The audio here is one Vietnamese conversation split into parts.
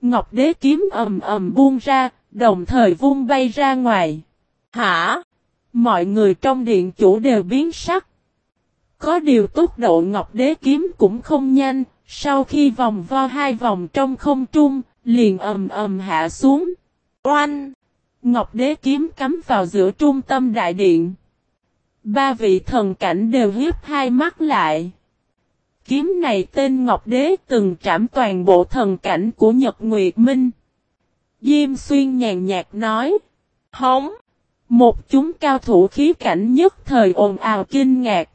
Ngọc đế kiếm ầm ầm buông ra, đồng thời vung bay ra ngoài. Hả? Mọi người trong điện chủ đều biến sắc. Có điều tốc độ Ngọc đế kiếm cũng không nhanh, sau khi vòng vo hai vòng trong không trung, liền ầm ầm hạ xuống. Oanh! Ngọc đế kiếm cắm vào giữa trung tâm đại điện. Ba vị thần cảnh đều hiếp hai mắt lại. Kiếm này tên Ngọc Đế từng trảm toàn bộ thần cảnh của Nhật Nguyệt Minh. Diêm xuyên nhàn nhạt nói. Hống! Một chúng cao thủ khí cảnh nhất thời ồn ào kinh ngạc.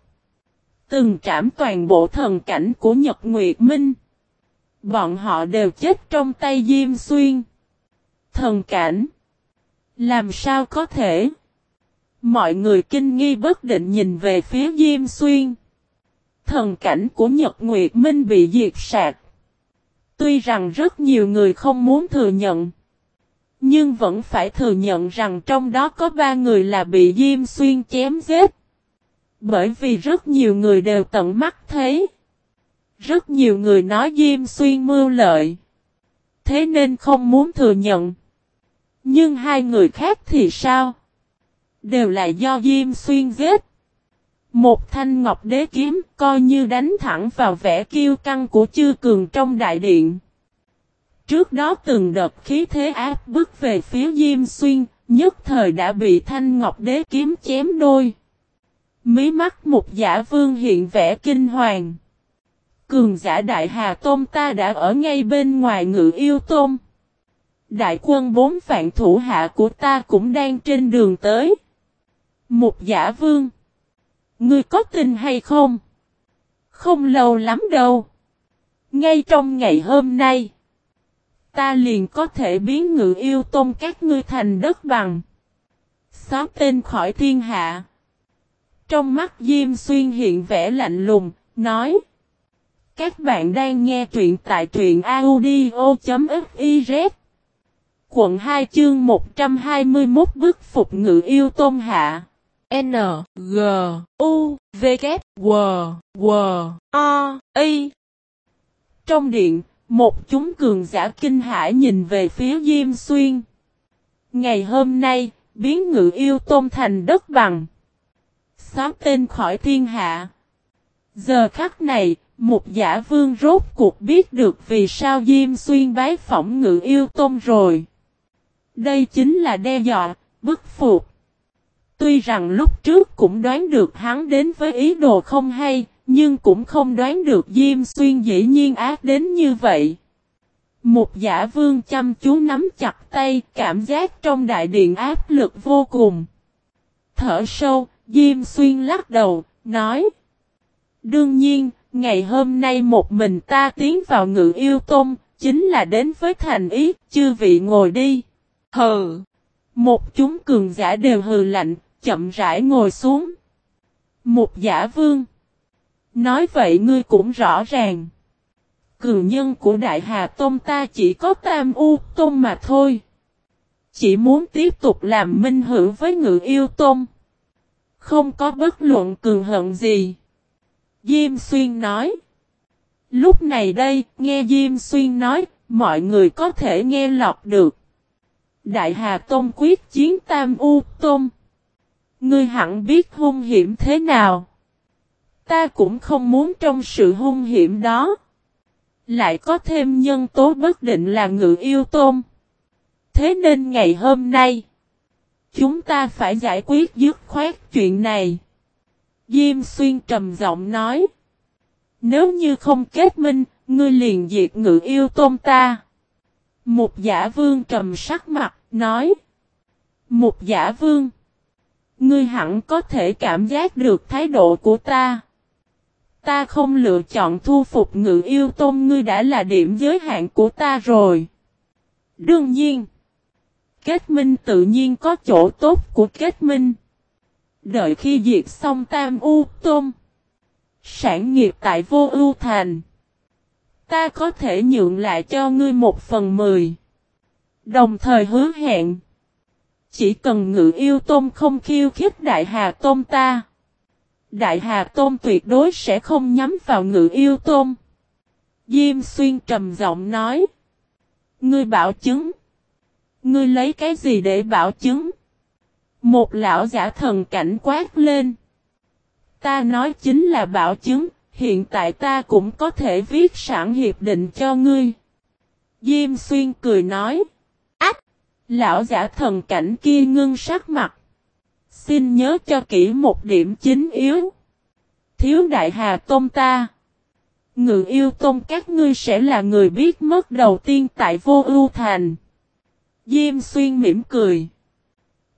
Từng trảm toàn bộ thần cảnh của Nhật Nguyệt Minh. Bọn họ đều chết trong tay Diêm Xuyên. Thần cảnh. Làm sao có thể? Mọi người kinh nghi bất định nhìn về phía Diêm Xuyên. Thần cảnh của Nhật Nguyệt Minh bị diệt sạc. Tuy rằng rất nhiều người không muốn thừa nhận. Nhưng vẫn phải thừa nhận rằng trong đó có ba người là bị Diêm Xuyên chém giết. Bởi vì rất nhiều người đều tận mắt thấy. Rất nhiều người nói Diêm Xuyên mưu lợi. Thế nên không muốn thừa nhận. Nhưng hai người khác thì sao? Đều là do Diêm Xuyên giết. Một thanh ngọc đế kiếm coi như đánh thẳng vào vẻ kiêu căng của chư cường trong đại điện. Trước đó từng đợt khí thế áp bức về phía Diêm Xuyên, nhất thời đã bị thanh ngọc đế kiếm chém đôi. Mí mắt một giả vương hiện vẻ kinh hoàng. Cường giả đại hà tôm ta đã ở ngay bên ngoài ngự yêu tôm. Đại quân bốn phạn thủ hạ của ta cũng đang trên đường tới. Một giả vương. Ngươi có tin hay không? Không lâu lắm đâu. Ngay trong ngày hôm nay. Ta liền có thể biến ngự yêu tôn các ngươi thành đất bằng. Xóa tên khỏi thiên hạ. Trong mắt Diêm Xuyên hiện vẻ lạnh lùng, nói. Các bạn đang nghe truyện tại truyện audio.fiz Quận 2 chương 121 bức phục ngự yêu tôn hạ N, G, U, V, K, W, W, O, Y Trong điện, một chúng cường giả kinh hãi nhìn về phía Diêm Xuyên. Ngày hôm nay, biến ngự yêu tôn thành đất bằng. Xóa tên khỏi thiên hạ. Giờ khắc này, một giả vương rốt cuộc biết được vì sao Diêm Xuyên bái phỏng ngự yêu tôn rồi. Đây chính là đe dọa, bức phục. Tuy rằng lúc trước cũng đoán được hắn đến với ý đồ không hay, nhưng cũng không đoán được Diêm Xuyên dĩ nhiên ác đến như vậy. Một giả vương chăm chú nắm chặt tay, cảm giác trong đại điện áp lực vô cùng. Thở sâu, Diêm Xuyên lắc đầu, nói. Đương nhiên, ngày hôm nay một mình ta tiến vào ngự yêu tôm chính là đến với thành ý, chư vị ngồi đi. Hờ! Một chúng cường giả đều hừ lạnh, chậm rãi ngồi xuống. Một giả vương. Nói vậy ngươi cũng rõ ràng. Cường nhân của Đại Hà Tôn ta chỉ có Tam U Tôn mà thôi. Chỉ muốn tiếp tục làm minh hữu với ngự yêu Tôn. Không có bất luận cường hận gì. Diêm Xuyên nói. Lúc này đây, nghe Diêm Xuyên nói, mọi người có thể nghe lọt được. Đại Hà Tôn quyết chiến Tam U Tôn. Ngươi hẳn biết hung hiểm thế nào. Ta cũng không muốn trong sự hung hiểm đó. Lại có thêm nhân tố bất định là ngự yêu tôn. Thế nên ngày hôm nay, chúng ta phải giải quyết dứt khoát chuyện này. Diêm xuyên trầm giọng nói. Nếu như không kết minh, ngươi liền diệt ngự yêu tôn ta. Một giả vương trầm sắc mặt, nói. Một giả vương. Ngươi hẳn có thể cảm giác được thái độ của ta. Ta không lựa chọn thu phục ngự yêu tôn ngươi đã là điểm giới hạn của ta rồi. Đương nhiên. Kết minh tự nhiên có chỗ tốt của kết minh. Đợi khi diệt xong tam u tôn. Sản nghiệp tại vô ưu thành. Ta có thể nhượng lại cho ngươi một phần mười. Đồng thời hứa hẹn. Chỉ cần ngự yêu tôm không khiêu khích đại hà tôm ta. Đại hà tôm tuyệt đối sẽ không nhắm vào ngự yêu tôm. Diêm xuyên trầm giọng nói. Ngươi bảo chứng. Ngươi lấy cái gì để bảo chứng? Một lão giả thần cảnh quát lên. Ta nói chính là bảo chứng, hiện tại ta cũng có thể viết sẵn hiệp định cho ngươi. Diêm xuyên cười nói. Ách! Lão giả thần cảnh kia ngưng sắc mặt. Xin nhớ cho kỹ một điểm chính yếu. Thiếu đại hà tôn ta. Ngự yêu tôn các ngươi sẽ là người biết mất đầu tiên tại vô ưu thành. Diêm xuyên mỉm cười.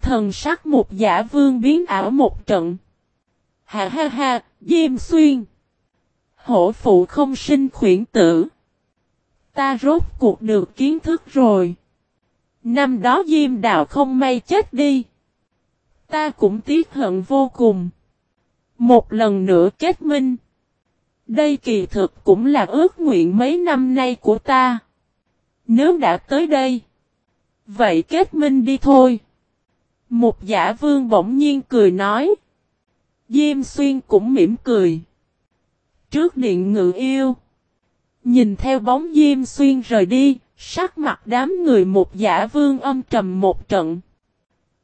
Thần sắc một giả vương biến ảo một trận. Ha ha ha, Diêm xuyên. Hổ phụ không sinh khuyển tử. Ta rốt cuộc được kiến thức rồi. Năm đó Diêm đạo không may chết đi. Ta cũng tiếc hận vô cùng. Một lần nữa kết minh. Đây kỳ thực cũng là ước nguyện mấy năm nay của ta. Nếu đã tới đây. Vậy kết minh đi thôi. Một giả vương bỗng nhiên cười nói. Diêm xuyên cũng mỉm cười. Trước điện ngự yêu. Nhìn theo bóng Diêm xuyên rời đi. Sắc mặt đám người một giả vương âm trầm một trận.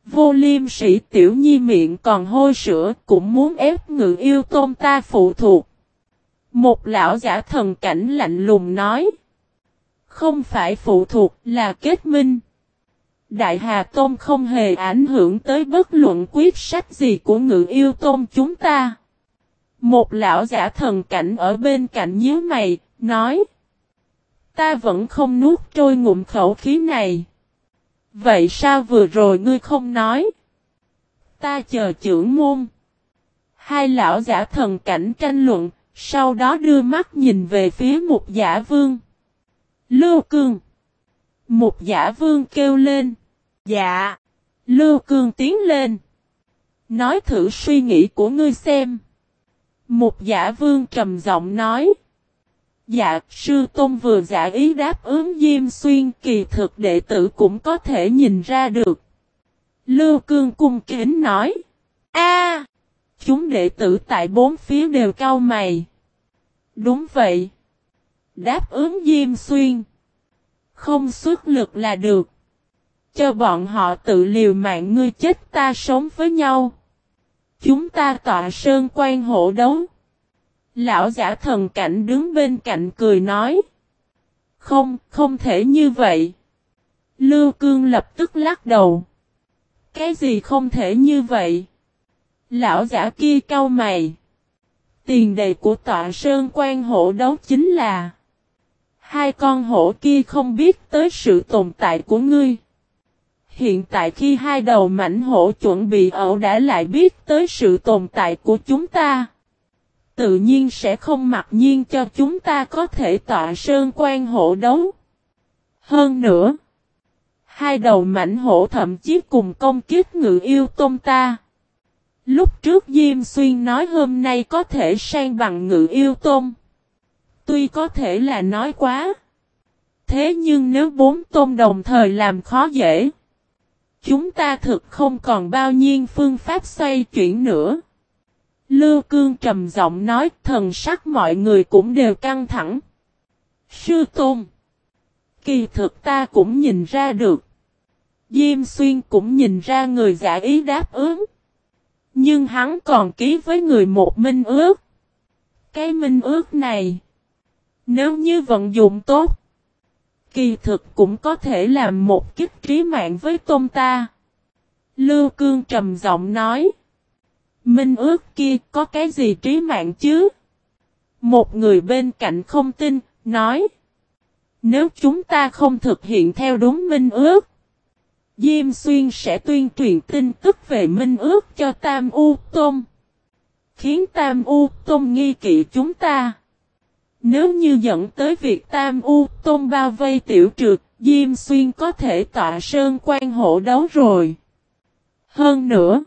Vô liêm sĩ tiểu nhi miệng còn hôi sữa, cũng muốn ép ngự yêu tôn ta phụ thuộc. Một lão giả thần cảnh lạnh lùng nói. Không phải phụ thuộc là kết minh. Đại Hà Tôn không hề ảnh hưởng tới bất luận quyết sách gì của ngự yêu tôn chúng ta. Một lão giả thần cảnh ở bên cạnh nhíu mày, nói. Ta vẫn không nuốt trôi ngụm khẩu khí này. Vậy sao vừa rồi ngươi không nói? Ta chờ trưởng môn. Hai lão giả thần cảnh tranh luận, sau đó đưa mắt nhìn về phía một giả vương. Lưu cương. Một giả vương kêu lên. Dạ. Lưu cương tiến lên. Nói thử suy nghĩ của ngươi xem. Một giả vương trầm giọng nói. Dạ, sư tôn vừa giả ý đáp ứng Diêm Xuyên kỳ thực đệ tử cũng có thể nhìn ra được. Lưu Cương cung kính nói. a Chúng đệ tử tại bốn phía đều cao mày. Đúng vậy. Đáp ứng Diêm Xuyên. Không xuất lực là được. Cho bọn họ tự liều mạng ngươi chết ta sống với nhau. Chúng ta tọa sơn quan hộ đấu. Lão giả thần cảnh đứng bên cạnh cười nói. Không, không thể như vậy. Lưu Cương lập tức lắc đầu. Cái gì không thể như vậy? Lão giả kia cau mày. Tiền đề của tọa sơn quan hộ đấu chính là Hai con hổ kia không biết tới sự tồn tại của ngươi. Hiện tại khi hai đầu mảnh hổ chuẩn bị ẩu đã lại biết tới sự tồn tại của chúng ta tự nhiên sẽ không mặc nhiên cho chúng ta có thể tọa sơn quan hộ đấu. Hơn nữa, hai đầu mảnh hổ thậm chí cùng công kiếp ngự yêu tôn ta. Lúc trước Diêm Xuyên nói hôm nay có thể sang bằng ngự yêu tôn. Tuy có thể là nói quá. Thế nhưng nếu bốn tôn đồng thời làm khó dễ. Chúng ta thực không còn bao nhiêu phương pháp xoay chuyển nữa. Lưu Cương trầm giọng nói, thần sắc mọi người cũng đều căng thẳng. Sư Tôn. Kỳ thực ta cũng nhìn ra được. Diêm Xuyên cũng nhìn ra người giả ý đáp ứng. Nhưng hắn còn ký với người một minh ước. Cái minh ước này. Nếu như vận dụng tốt. Kỳ thực cũng có thể làm một kích trí mạng với tôn ta. Lưu Cương trầm giọng nói. Minh ước kia có cái gì trí mạng chứ? Một người bên cạnh không tin, nói. Nếu chúng ta không thực hiện theo đúng minh ước, Diêm Xuyên sẽ tuyên truyền tin tức về minh ước cho Tam U Tôn. Khiến Tam U Tôn nghi kỵ chúng ta. Nếu như dẫn tới việc Tam U Tôn bao vây tiểu trượt, Diêm Xuyên có thể tọa sơn quan hộ đấu rồi. Hơn nữa,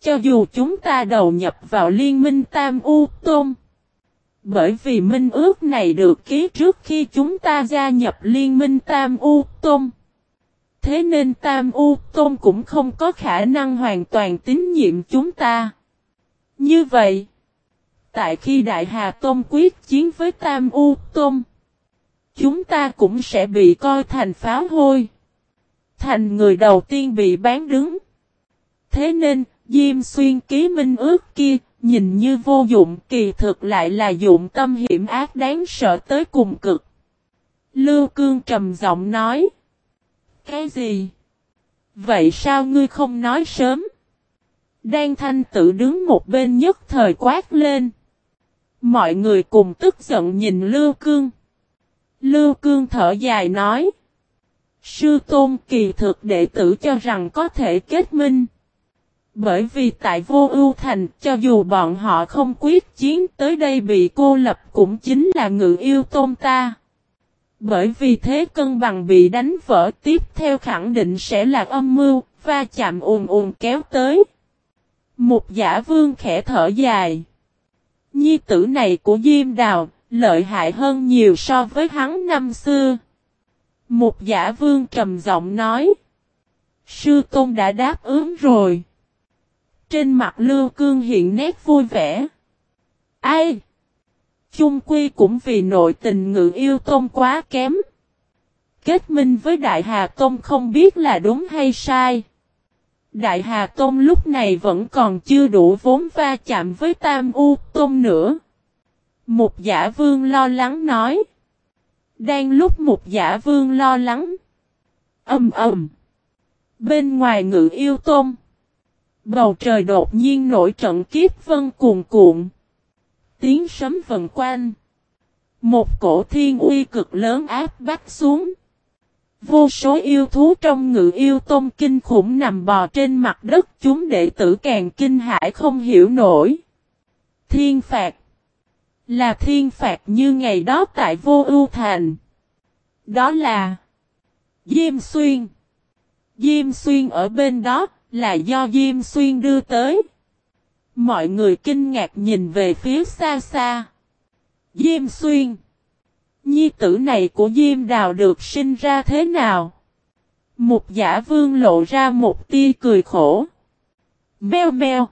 cho dù chúng ta đầu nhập vào liên minh Tam U Tôn. Bởi vì minh ước này được ký trước khi chúng ta gia nhập liên minh Tam U Tôn. Thế nên Tam U Tôn cũng không có khả năng hoàn toàn tín nhiệm chúng ta. Như vậy, tại khi Đại Hà Tôn quyết chiến với Tam U Tôn, chúng ta cũng sẽ bị coi thành pháo hôi. Thành người đầu tiên bị bán đứng. Thế nên, Diêm Xuyên ký minh ước kia, nhìn như vô dụng kỳ thực lại là dụng tâm hiểm ác đáng sợ tới cùng cực. Lưu Cương trầm giọng nói. Cái gì? Vậy sao ngươi không nói sớm? Đan thanh tự đứng một bên nhất thời quát lên. Mọi người cùng tức giận nhìn Lưu Cương. Lưu Cương thở dài nói. Sư Tôn kỳ thực đệ tử cho rằng có thể kết minh. Bởi vì tại vô ưu thành cho dù bọn họ không quyết chiến tới đây bị cô lập cũng chính là ngự yêu tôn ta. Bởi vì thế cân bằng bị đánh vỡ tiếp theo khẳng định sẽ là âm mưu, va chạm ùn ùn kéo tới. Một giả vương khẽ thở dài. Nhi tử này của Diêm Đào, lợi hại hơn nhiều so với hắn năm xưa. Một giả vương trầm giọng nói. Sư Tôn đã đáp ứng rồi. Trên mặt Lưu Cương hiện nét vui vẻ. Ai? Chung quy cũng vì nội tình ngự yêu tôn quá kém. Kết minh với Đại Hà Tôn không biết là đúng hay sai. Đại Hà Tôn lúc này vẫn còn chưa đủ vốn va chạm với Tam U Tôn nữa. Một giả vương lo lắng nói. Đang lúc một giả vương lo lắng. Âm ầm. Bên ngoài ngự yêu tôn. Bầu trời đột nhiên nổi trận kiếp vân cuồn cuộn. Tiếng sấm vần quanh. Một cổ thiên uy cực lớn áp bách xuống. Vô số yêu thú trong ngự yêu tôm kinh khủng nằm bò trên mặt đất, chúng đệ tử càng kinh hãi không hiểu nổi. Thiên phạt. Là thiên phạt như ngày đó tại vô ưu thành. Đó là Diêm Xuyên. Diêm Xuyên ở bên đó là do Diêm Xuyên đưa tới. Mọi người kinh ngạc nhìn về phía xa xa. Diêm Xuyên. Nhi tử này của Diêm Đào được sinh ra thế nào? Mục giả vương lộ ra một tia cười khổ. Mèo mèo.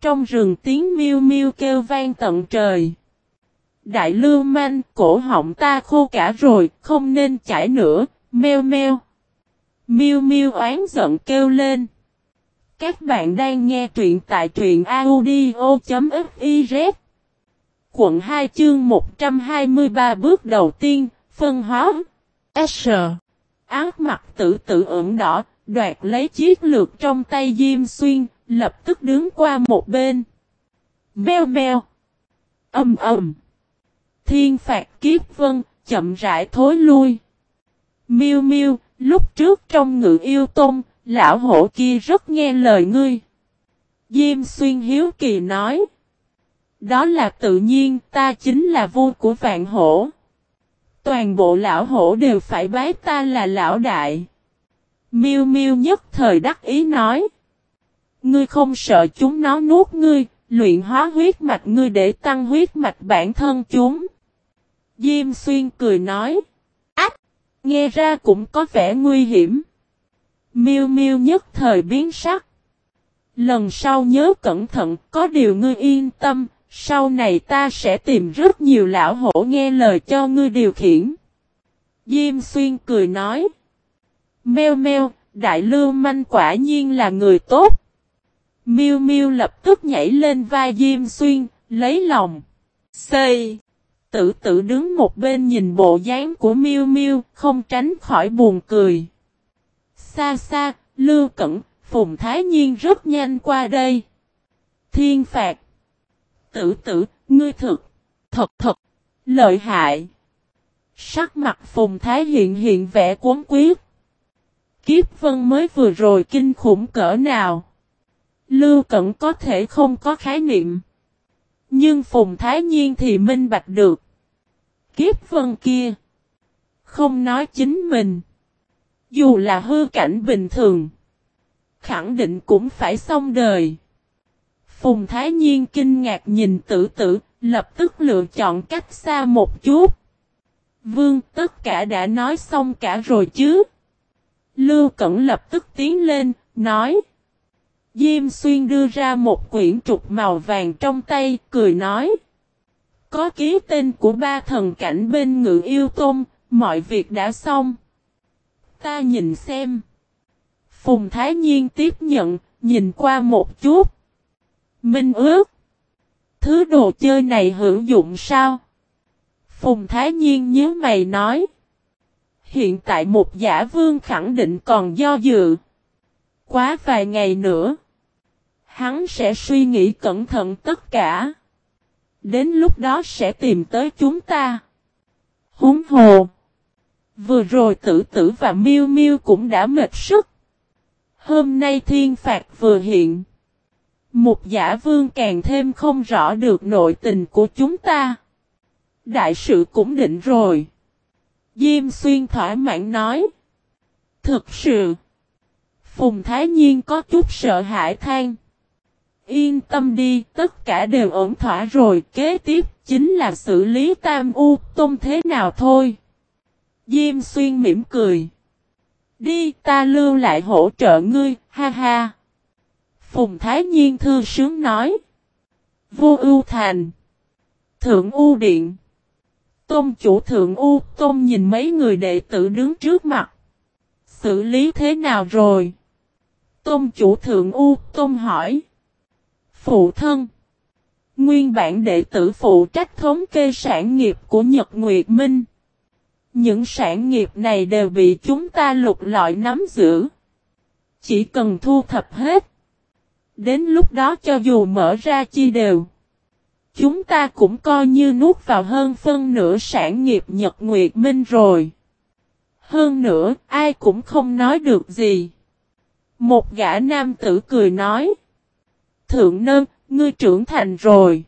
Trong rừng tiếng miêu miêu kêu vang tận trời. Đại lưu manh, cổ họng ta khô cả rồi, không nên chảy nữa, meo meo. Miêu miêu oán giận kêu lên. Các bạn đang nghe truyện tại truyện audio.fif Quận 2 chương 123 bước đầu tiên, phân hóa. S. Ác mặt tử tử ửng đỏ, đoạt lấy chiếc lược trong tay Diêm Xuyên, lập tức đứng qua một bên. Mèo mèo. Âm ầm. Thiên phạt kiếp vân, chậm rãi thối lui. Miêu miêu, lúc trước trong ngự yêu tôn, lão hổ kia rất nghe lời ngươi. Diêm xuyên hiếu kỳ nói. Đó là tự nhiên, ta chính là vua của vạn hổ. Toàn bộ lão hổ đều phải bái ta là lão đại. Miêu miêu nhất thời đắc ý nói. Ngươi không sợ chúng nó nuốt ngươi, luyện hóa huyết mạch ngươi để tăng huyết mạch bản thân chúng. Diêm xuyên cười nói. Ách! Nghe ra cũng có vẻ nguy hiểm. Miêu miêu nhất thời biến sắc. Lần sau nhớ cẩn thận, có điều ngươi yên tâm, sau này ta sẽ tìm rất nhiều lão hổ nghe lời cho ngươi điều khiển. Diêm xuyên cười nói. Mèo mèo, đại lưu manh quả nhiên là người tốt. Miêu miêu lập tức nhảy lên vai Diêm xuyên, lấy lòng. Xây. Tử tử đứng một bên nhìn bộ dáng của miêu miêu, không tránh khỏi buồn cười. Xa xa, Lưu Cẩn, Phùng Thái Nhiên rất nhanh qua đây. Thiên phạt. Tử tử, ngươi thực. Thật thật. Lợi hại. Sắc mặt Phùng Thái hiện hiện vẻ cuốn quyết. Kiếp vân mới vừa rồi kinh khủng cỡ nào. Lưu Cẩn có thể không có khái niệm. Nhưng Phùng Thái Nhiên thì minh bạch được. Kiếp vân kia. Không nói chính mình. Dù là hư cảnh bình thường. Khẳng định cũng phải xong đời. Phùng Thái Nhiên kinh ngạc nhìn tử tử, lập tức lựa chọn cách xa một chút. Vương tất cả đã nói xong cả rồi chứ. Lưu Cẩn lập tức tiến lên, nói. Diêm Xuyên đưa ra một quyển trục màu vàng trong tay, cười nói. có ký tên của ba thần cảnh bên ngự yêu tôm, mọi việc đã xong. Ta nhìn xem. Phùng Thái Nhiên tiếp nhận, nhìn qua một chút. Minh ước. Thứ đồ chơi này hữu dụng sao? Phùng Thái Nhiên nhớ mày nói. Hiện tại một giả vương khẳng định còn do dự. Quá vài ngày nữa. Hắn sẽ suy nghĩ cẩn thận tất cả. Đến lúc đó sẽ tìm tới chúng ta. Húng hồ. Vừa rồi tử tử và miêu miêu cũng đã mệt sức. Hôm nay thiên phạt vừa hiện. Một giả vương càng thêm không rõ được nội tình của chúng ta. Đại sự cũng định rồi. Diêm xuyên thỏa mãn nói. Thực sự. Phùng Thái Nhiên có chút sợ hãi than. Yên tâm đi, tất cả đều ổn thỏa rồi, kế tiếp chính là xử lý tam u tôm thế nào thôi. Diêm xuyên mỉm cười. Đi, ta lưu lại hỗ trợ ngươi, ha ha. Phùng Thái Nhiên thư sướng nói. Vô ưu thành. Thượng U Điện. Tôn chủ thượng U, Tôn nhìn mấy người đệ tử đứng trước mặt. Xử lý thế nào rồi? Tôn chủ thượng U, Tôn hỏi. Phụ thân. Nguyên bản đệ tử phụ trách thống kê sản nghiệp của Nhật Nguyệt Minh. Những sản nghiệp này đều bị chúng ta lục lọi nắm giữ. Chỉ cần thu thập hết. Đến lúc đó cho dù mở ra chi đều. Chúng ta cũng coi như nuốt vào hơn phân nửa sản nghiệp Nhật Nguyệt Minh rồi. Hơn nữa, ai cũng không nói được gì. Một gã nam tử cười nói. Thượng nơ, ngươi trưởng thành rồi.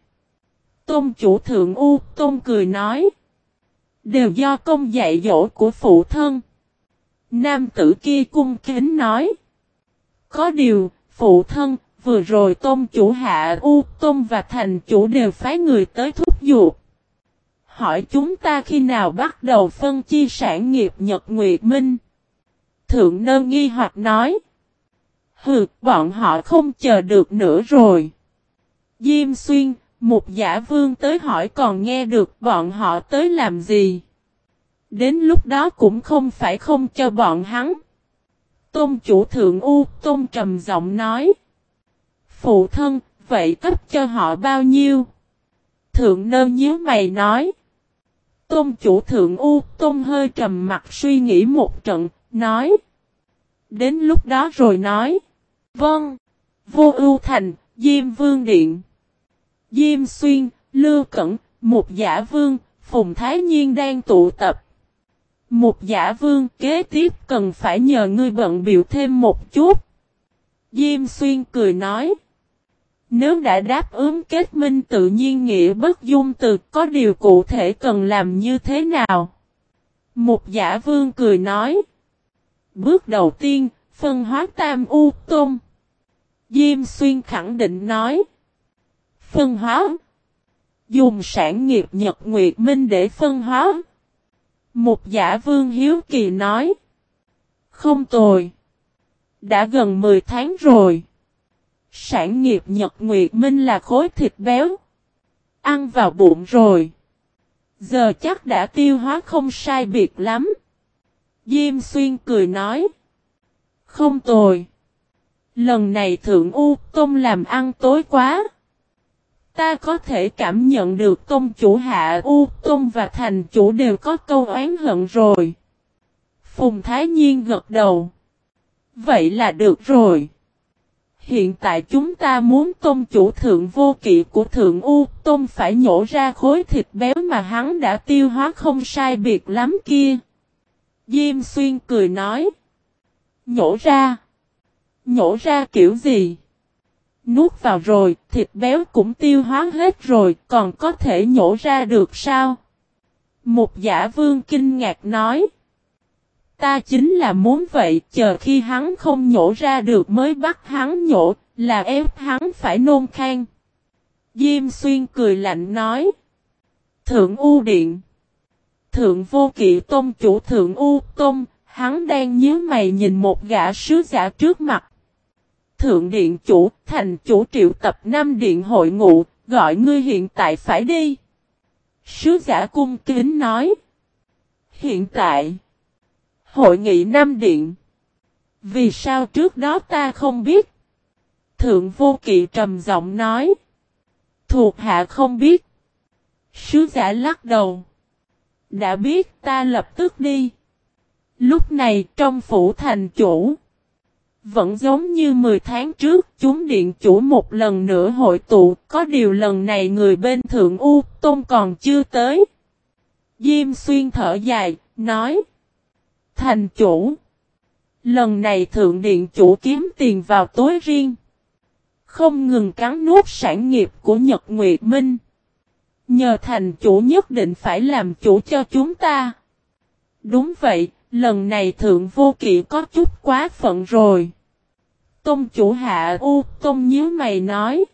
Tôn chủ thượng U, Tôn cười nói. Đều do công dạy dỗ của phụ thân. Nam tử kia cung kính nói. Có điều, phụ thân, vừa rồi tôn chủ hạ U, tôn và thành chủ đều phái người tới thúc giục. Hỏi chúng ta khi nào bắt đầu phân chia sản nghiệp Nhật Nguyệt Minh? Thượng nơ nghi hoặc nói. Hừ, bọn họ không chờ được nữa rồi. Diêm xuyên, một giả vương tới hỏi còn nghe được bọn họ tới làm gì. Đến lúc đó cũng không phải không cho bọn hắn. Tôn chủ thượng U, Tôn trầm giọng nói. Phụ thân, vậy cấp cho họ bao nhiêu? Thượng nơ nhớ mày nói. Tôn chủ thượng U, Tôn hơi trầm mặt suy nghĩ một trận, nói. Đến lúc đó rồi nói. Vâng. Vô ưu thành, Diêm Vương Điện. Diêm Xuyên, Lưu Cẩn, một giả vương, Phùng Thái Nhiên đang tụ tập. Một giả vương kế tiếp cần phải nhờ ngươi bận biểu thêm một chút. Diêm Xuyên cười nói. Nếu đã đáp ứng kết minh tự nhiên nghĩa bất dung từ có điều cụ thể cần làm như thế nào? Một giả vương cười nói. Bước đầu tiên, phân hóa tam u tôn. Diêm Xuyên khẳng định nói. Phân hóa. Dùng sản nghiệp Nhật Nguyệt Minh để phân hóa. Một giả vương hiếu kỳ nói. Không tồi. Đã gần 10 tháng rồi. Sản nghiệp Nhật Nguyệt Minh là khối thịt béo. Ăn vào bụng rồi. Giờ chắc đã tiêu hóa không sai biệt lắm. Diêm xuyên cười nói. Không tồi. Lần này Thượng U Tông làm ăn tối quá. Ta có thể cảm nhận được công chủ hạ U Tông và thành chủ đều có câu oán hận rồi. Phùng Thái Nhiên gật đầu. Vậy là được rồi. Hiện tại chúng ta muốn tôn chủ thượng vô kỵ của thượng U Tôn phải nhổ ra khối thịt béo mà hắn đã tiêu hóa không sai biệt lắm kia. Diêm xuyên cười nói. Nhổ ra. Nhổ ra kiểu gì? Nuốt vào rồi, thịt béo cũng tiêu hóa hết rồi, còn có thể nhổ ra được sao? Một giả vương kinh ngạc nói. Ta chính là muốn vậy, chờ khi hắn không nhổ ra được mới bắt hắn nhổ, là ép hắn phải nôn khang. Diêm xuyên cười lạnh nói. Thượng U Điện Thượng Vô Kỵ Tôn chủ Thượng U Tôn, hắn đang nhớ mày nhìn một gã sứ giả trước mặt. Thượng Điện chủ, thành chủ triệu tập năm điện hội ngụ, gọi ngươi hiện tại phải đi. Sứ giả cung kính nói. Hiện tại. Hội nghị Nam Điện. Vì sao trước đó ta không biết? Thượng vô kỵ trầm giọng nói. Thuộc hạ không biết. Sứ giả lắc đầu. Đã biết ta lập tức đi. Lúc này trong phủ thành chủ. Vẫn giống như 10 tháng trước chúng điện chủ một lần nữa hội tụ. Có điều lần này người bên thượng U Tôn còn chưa tới. Diêm xuyên thở dài, nói. Thành chủ. Lần này thượng điện chủ kiếm tiền vào tối riêng. Không ngừng cắn nuốt sản nghiệp của Nhật Nguyệt Minh. Nhờ thành chủ nhất định phải làm chủ cho chúng ta. Đúng vậy, lần này thượng vô kỵ có chút quá phận rồi. Tôn chủ hạ U, Tôn nhớ mày nói.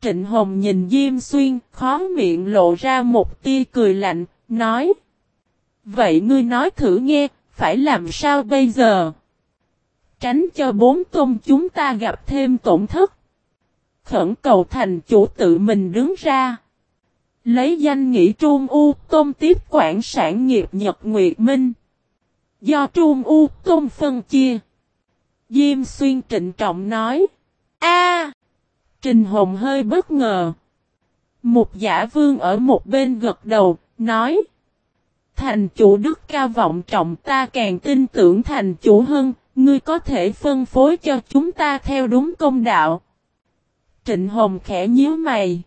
Trịnh Hồng nhìn Diêm Xuyên, khó miệng lộ ra một tia cười lạnh, nói. Vậy ngươi nói thử nghe, phải làm sao bây giờ? Tránh cho bốn tôn chúng ta gặp thêm tổn thất. Khẩn cầu thành chủ tự mình đứng ra. Lấy danh nghĩa Trung U Tôn tiếp quản sản nghiệp Nhật Nguyệt Minh. Do Trung U Tôn phân chia. Diêm Xuyên trịnh trọng nói. a Trình Hồng hơi bất ngờ. Một giả vương ở một bên gật đầu, nói. Thành chủ đức cao vọng trọng ta càng tin tưởng thành chủ hơn, ngươi có thể phân phối cho chúng ta theo đúng công đạo. Trịnh Hồng khẽ nhíu mày.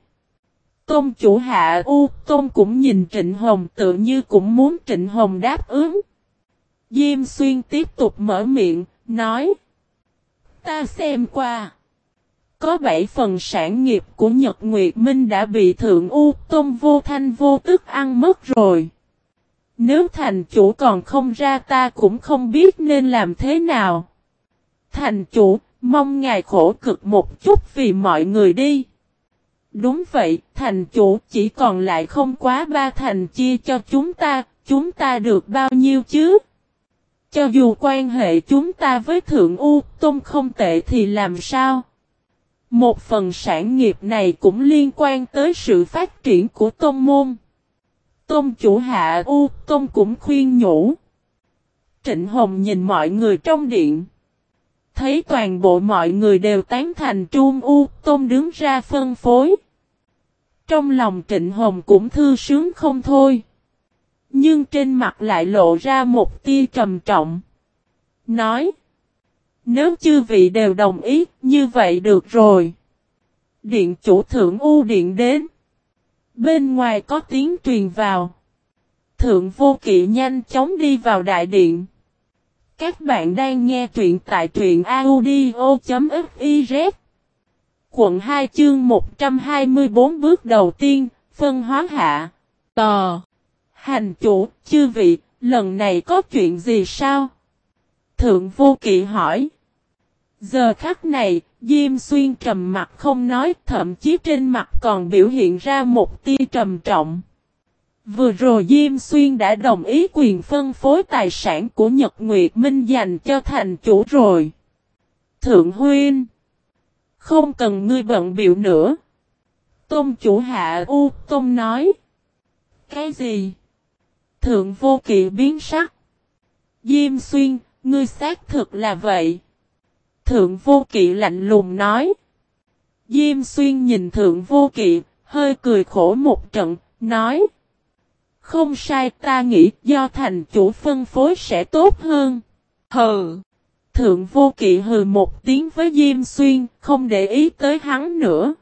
Tôn chủ hạ U, Tôn cũng nhìn Trịnh Hồng tự như cũng muốn Trịnh Hồng đáp ứng. Diêm Xuyên tiếp tục mở miệng, nói. Ta xem qua. Có bảy phần sản nghiệp của Nhật Nguyệt Minh đã bị Thượng U Tôn vô thanh vô tức ăn mất rồi. Nếu thành chủ còn không ra ta cũng không biết nên làm thế nào. Thành chủ, mong ngài khổ cực một chút vì mọi người đi. Đúng vậy, thành chủ chỉ còn lại không quá ba thành chia cho chúng ta, chúng ta được bao nhiêu chứ? Cho dù quan hệ chúng ta với Thượng U Tôn không tệ thì làm sao? Một phần sản nghiệp này cũng liên quan tới sự phát triển của Tôn Môn. Tôn chủ hạ U Tôn cũng khuyên nhủ. Trịnh Hồng nhìn mọi người trong điện. Thấy toàn bộ mọi người đều tán thành Trung U Tôn đứng ra phân phối. Trong lòng Trịnh Hồng cũng thư sướng không thôi. Nhưng trên mặt lại lộ ra một tia trầm trọng. Nói. Nếu chư vị đều đồng ý, như vậy được rồi. Điện chủ thượng U điện đến. Bên ngoài có tiếng truyền vào. Thượng vô kỵ nhanh chóng đi vào đại điện. Các bạn đang nghe truyện tại truyện audio.fiz. Quận 2 chương 124 bước đầu tiên, phân hóa hạ. Tò. Hành chủ, chư vị, lần này có chuyện gì sao? Thượng vô kỵ hỏi. Giờ khắc này, Diêm Xuyên trầm mặt không nói, thậm chí trên mặt còn biểu hiện ra một tia trầm trọng. Vừa rồi Diêm Xuyên đã đồng ý quyền phân phối tài sản của Nhật Nguyệt Minh dành cho thành chủ rồi. Thượng Huyên Không cần ngươi bận biểu nữa. Tôn chủ hạ U Tôn nói. Cái gì? Thượng vô kỵ biến sắc. Diêm Xuyên, ngươi xác thực là vậy. Thượng vô kỵ lạnh lùng nói. Diêm xuyên nhìn thượng vô kỵ, hơi cười khổ một trận, nói. Không sai ta nghĩ do thành chủ phân phối sẽ tốt hơn. Hừ. Thượng vô kỵ hừ một tiếng với Diêm Xuyên, không để ý tới hắn nữa.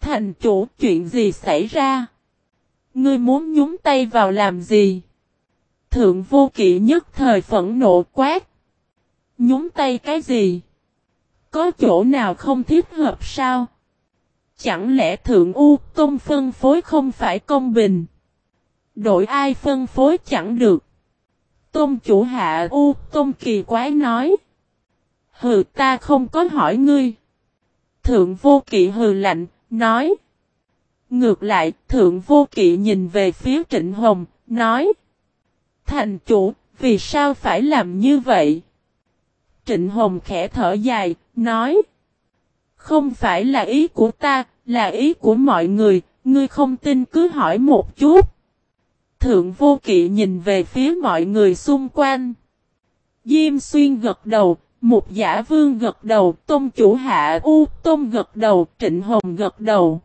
Thành chủ chuyện gì xảy ra? Ngươi muốn nhúng tay vào làm gì? Thượng vô kỵ nhất thời phẫn nộ quát. Nhúng tay cái gì? Có chỗ nào không thiết hợp sao? Chẳng lẽ Thượng U Tôn phân phối không phải công bình? Đổi ai phân phối chẳng được. Tôn chủ hạ U Tôn kỳ quái nói. Hừ ta không có hỏi ngươi. Thượng vô kỵ hừ lạnh, nói. Ngược lại, thượng vô kỵ nhìn về phía trịnh hồng, nói. Thành chủ, vì sao phải làm như vậy? Trịnh hồng khẽ thở dài, nói. Không phải là ý của ta, là ý của mọi người, ngươi không tin cứ hỏi một chút. Thượng vô kỵ nhìn về phía mọi người xung quanh. Diêm xuyên gật đầu, một giả vương gật đầu, tôn chủ hạ u, tôn gật đầu, trịnh hồng gật đầu.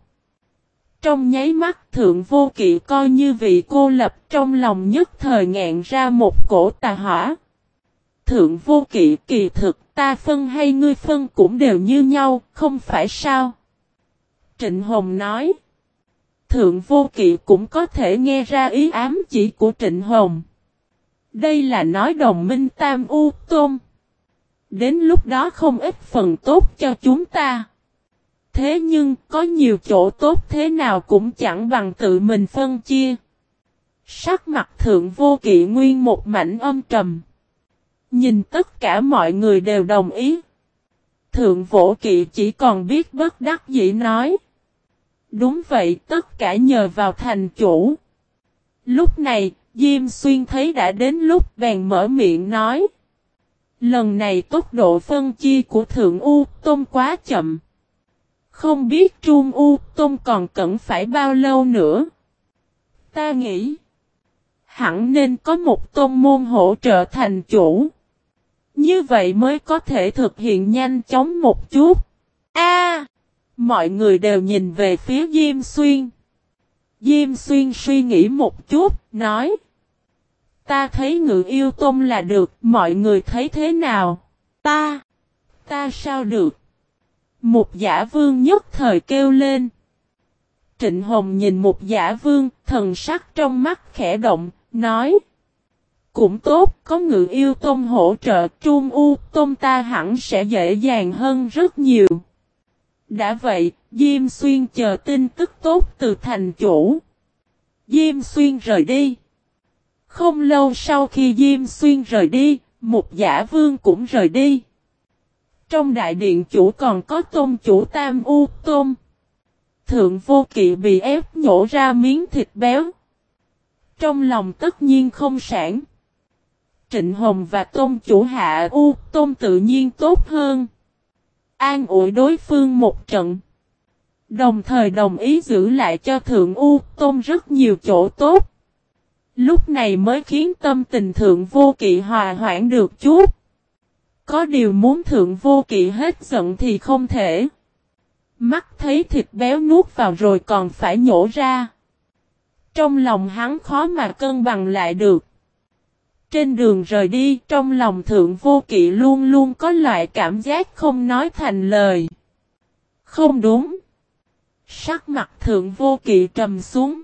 Trong nháy mắt thượng vô kỵ coi như vị cô lập trong lòng nhất thời ngạn ra một cổ tà hỏa. Thượng vô kỵ kỳ thực ta phân hay ngươi phân cũng đều như nhau, không phải sao? Trịnh Hồng nói. Thượng vô kỵ cũng có thể nghe ra ý ám chỉ của Trịnh Hồng. Đây là nói đồng minh Tam U Tôn. Đến lúc đó không ít phần tốt cho chúng ta. Thế nhưng có nhiều chỗ tốt thế nào cũng chẳng bằng tự mình phân chia. Sắc mặt thượng vô kỵ nguyên một mảnh âm trầm. Nhìn tất cả mọi người đều đồng ý. Thượng Vỗ kỵ chỉ còn biết bất đắc dĩ nói. Đúng vậy tất cả nhờ vào thành chủ. Lúc này, Diêm Xuyên thấy đã đến lúc bèn mở miệng nói. Lần này tốc độ phân chia của Thượng U Tôn quá chậm. Không biết Trung U Tôn còn cần phải bao lâu nữa. Ta nghĩ. Hẳn nên có một tôn môn hỗ trợ thành chủ. Như vậy mới có thể thực hiện nhanh chóng một chút. A, Mọi người đều nhìn về phía Diêm Xuyên. Diêm Xuyên suy nghĩ một chút, nói. Ta thấy ngự yêu tôm là được, mọi người thấy thế nào? Ta, ta sao được? Một giả vương nhất thời kêu lên. Trịnh Hồng nhìn một giả vương, thần sắc trong mắt khẽ động, nói. Cũng tốt, có ngự yêu tôm hỗ trợ trung u, tôm ta hẳn sẽ dễ dàng hơn rất nhiều. Đã vậy, Diêm Xuyên chờ tin tức tốt từ thành chủ. Diêm Xuyên rời đi. Không lâu sau khi Diêm Xuyên rời đi, một giả vương cũng rời đi. Trong đại điện chủ còn có tôn chủ Tam U Tôn. Thượng vô kỵ bị ép nhổ ra miếng thịt béo. Trong lòng tất nhiên không sản. Trịnh Hồng và tôn chủ Hạ U, Tôn tự nhiên tốt hơn. An ủi đối phương một trận. Đồng thời đồng ý giữ lại cho Thượng U, Tôn rất nhiều chỗ tốt. Lúc này mới khiến tâm tình Thượng Vô Kỵ hòa hoãn được chút. Có điều muốn Thượng Vô Kỵ hết giận thì không thể. Mắt thấy thịt béo nuốt vào rồi còn phải nhổ ra. Trong lòng hắn khó mà cân bằng lại được. Trên đường rời đi, trong lòng thượng vô kỵ luôn luôn có loại cảm giác không nói thành lời. Không đúng. Sắc mặt thượng vô kỵ trầm xuống.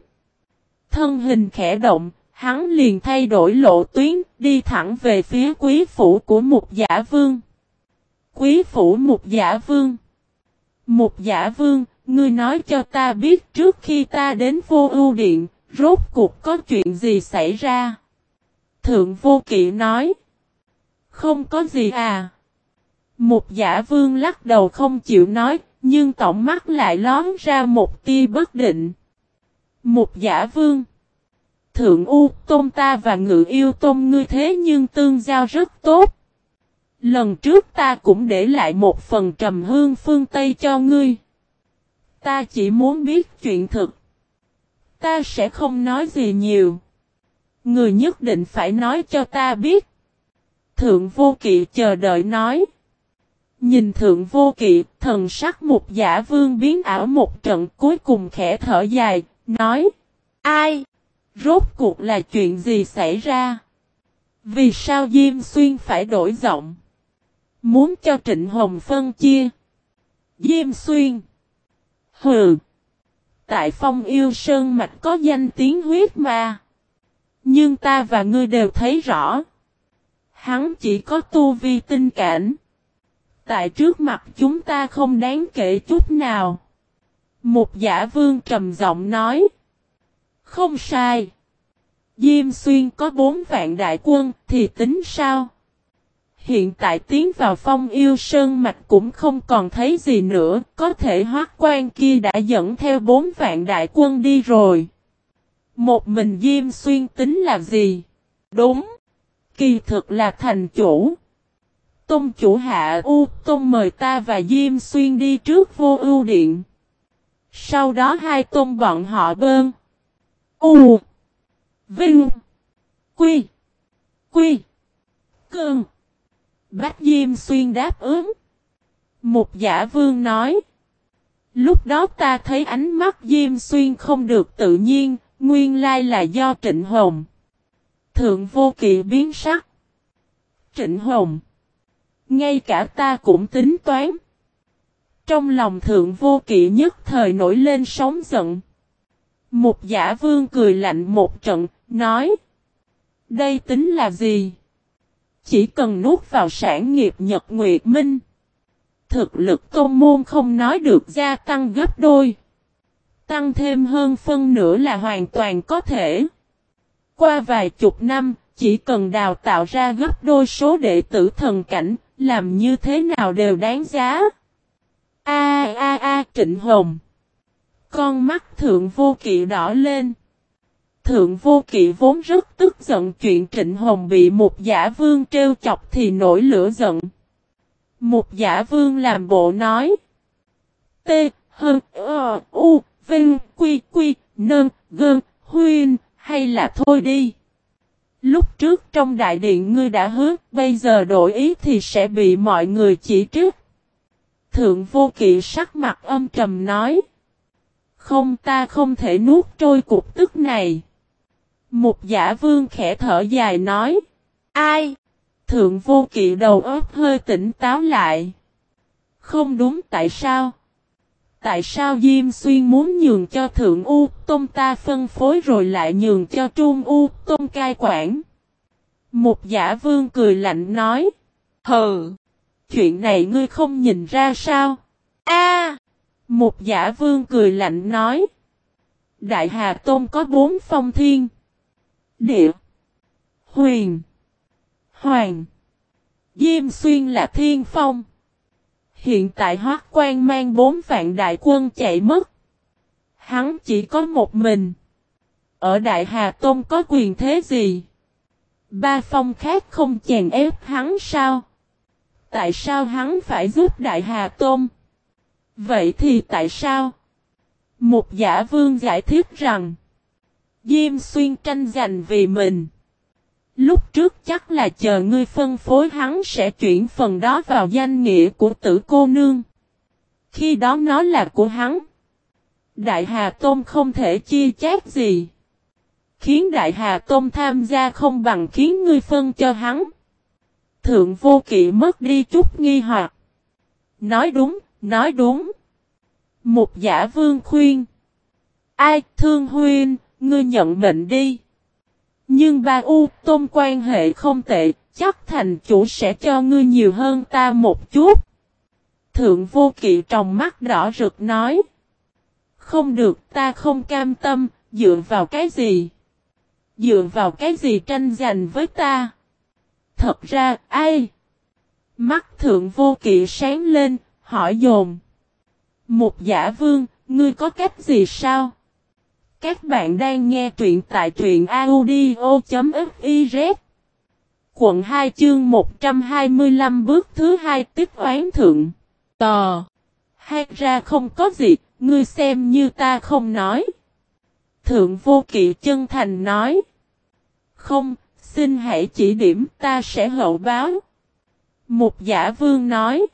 Thân hình khẽ động, hắn liền thay đổi lộ tuyến, đi thẳng về phía quý phủ của một giả vương. Quý phủ một giả vương. Một giả vương, ngươi nói cho ta biết trước khi ta đến vô ưu điện, rốt cuộc có chuyện gì xảy ra. Thượng vô kỵ nói. Không có gì à. Một giả vương lắc đầu không chịu nói, nhưng tổng mắt lại lón ra một tia bất định. Một giả vương. Thượng U tôn ta và ngự yêu tôn ngươi thế nhưng tương giao rất tốt. Lần trước ta cũng để lại một phần trầm hương phương Tây cho ngươi. Ta chỉ muốn biết chuyện thực. Ta sẽ không nói gì nhiều. Người nhất định phải nói cho ta biết. Thượng vô kỵ chờ đợi nói. Nhìn thượng vô kỵ, thần sắc một giả vương biến ảo một trận cuối cùng khẽ thở dài, nói. Ai? Rốt cuộc là chuyện gì xảy ra? Vì sao Diêm Xuyên phải đổi giọng? Muốn cho Trịnh Hồng phân chia. Diêm Xuyên. Hừ. Tại phong yêu sơn mạch có danh tiếng huyết ma. Nhưng ta và ngươi đều thấy rõ. Hắn chỉ có tu vi tinh cảnh. Tại trước mặt chúng ta không đáng kể chút nào. Một giả vương trầm giọng nói. Không sai. Diêm xuyên có bốn vạn đại quân thì tính sao? Hiện tại tiến vào phong yêu sơn mạch cũng không còn thấy gì nữa, có thể hoác quan kia đã dẫn theo bốn vạn đại quân đi rồi. Một mình Diêm Xuyên tính là gì? Đúng. Kỳ thực là thành chủ. Tôn chủ hạ U Tôn mời ta và Diêm Xuyên đi trước vô ưu điện. Sau đó hai tôn bọn họ bơn. U. Vinh. Quy. Quy. Cương. Bách Diêm Xuyên đáp ứng. Một giả vương nói. Lúc đó ta thấy ánh mắt Diêm Xuyên không được tự nhiên, nguyên lai là do Trịnh Hồng. Thượng vô kỵ biến sắc. Trịnh Hồng. Ngay cả ta cũng tính toán. Trong lòng thượng vô kỵ nhất thời nổi lên sóng giận. Một giả vương cười lạnh một trận, nói. Đây tính là gì? Chỉ cần nuốt vào sản nghiệp Nhật Nguyệt Minh. Thực lực tôn môn không nói được gia tăng gấp đôi. Tăng thêm hơn phân nửa là hoàn toàn có thể. Qua vài chục năm, chỉ cần đào tạo ra gấp đôi số đệ tử thần cảnh, làm như thế nào đều đáng giá. A a a Trịnh Hồng. Con mắt thượng vô kỵ đỏ lên. Thượng vô kỵ vốn rất tức giận chuyện Trịnh Hồng bị một giả vương trêu chọc thì nổi lửa giận. Một giả vương làm bộ nói. T, H, O, U, Vinh, Quy, Quy, Nơn, Gơn, Huyên, hay là thôi đi. Lúc trước trong đại điện ngươi đã hứa, bây giờ đổi ý thì sẽ bị mọi người chỉ trích. Thượng vô kỵ sắc mặt âm trầm nói. Không ta không thể nuốt trôi cục tức này. Một giả vương khẽ thở dài nói. Ai? Thượng vô kỵ đầu óc hơi tỉnh táo lại. Không đúng tại sao? Tại sao Diêm Xuyên muốn nhường cho Thượng U Tôn ta phân phối rồi lại nhường cho Trung U Tôn cai quản? Một giả vương cười lạnh nói. Hừ! Chuyện này ngươi không nhìn ra sao? A! một giả vương cười lạnh nói. Đại Hà Tôn có bốn phong thiên. Địa. Huyền. Hoàng. Diêm Xuyên là thiên phong. Hiện tại Hoác Quan mang bốn vạn đại quân chạy mất. Hắn chỉ có một mình. Ở Đại Hà Tôn có quyền thế gì? Ba phong khác không chèn ép hắn sao? Tại sao hắn phải giúp Đại Hà Tôn? Vậy thì tại sao? Một giả vương giải thích rằng, Diêm xuyên tranh giành vì mình. Lúc trước chắc là chờ ngươi phân phối hắn sẽ chuyển phần đó vào danh nghĩa của tử cô nương. Khi đó nó là của hắn. Đại Hà Tôn không thể chia chác gì. Khiến Đại Hà Tôn tham gia không bằng khiến ngươi phân cho hắn. Thượng vô kỵ mất đi chút nghi hoặc. Nói đúng, nói đúng. Một giả vương khuyên. Ai thương huyên, ngươi nhận mệnh đi. Nhưng ba U tôn quan hệ không tệ, chắc thành chủ sẽ cho ngươi nhiều hơn ta một chút. Thượng vô kỵ trong mắt đỏ rực nói. Không được ta không cam tâm, dựa vào cái gì? Dựa vào cái gì tranh giành với ta? Thật ra, ai? Mắt thượng vô kỵ sáng lên, hỏi dồn. Một giả vương, ngươi có cách gì sao? Các bạn đang nghe truyện tại truyện audio.fiz Quận 2 chương 125 bước thứ hai tiếp oán thượng. Tò. Hát ra không có gì, ngươi xem như ta không nói. Thượng vô kỵ chân thành nói. Không, xin hãy chỉ điểm ta sẽ hậu báo. Một giả vương nói.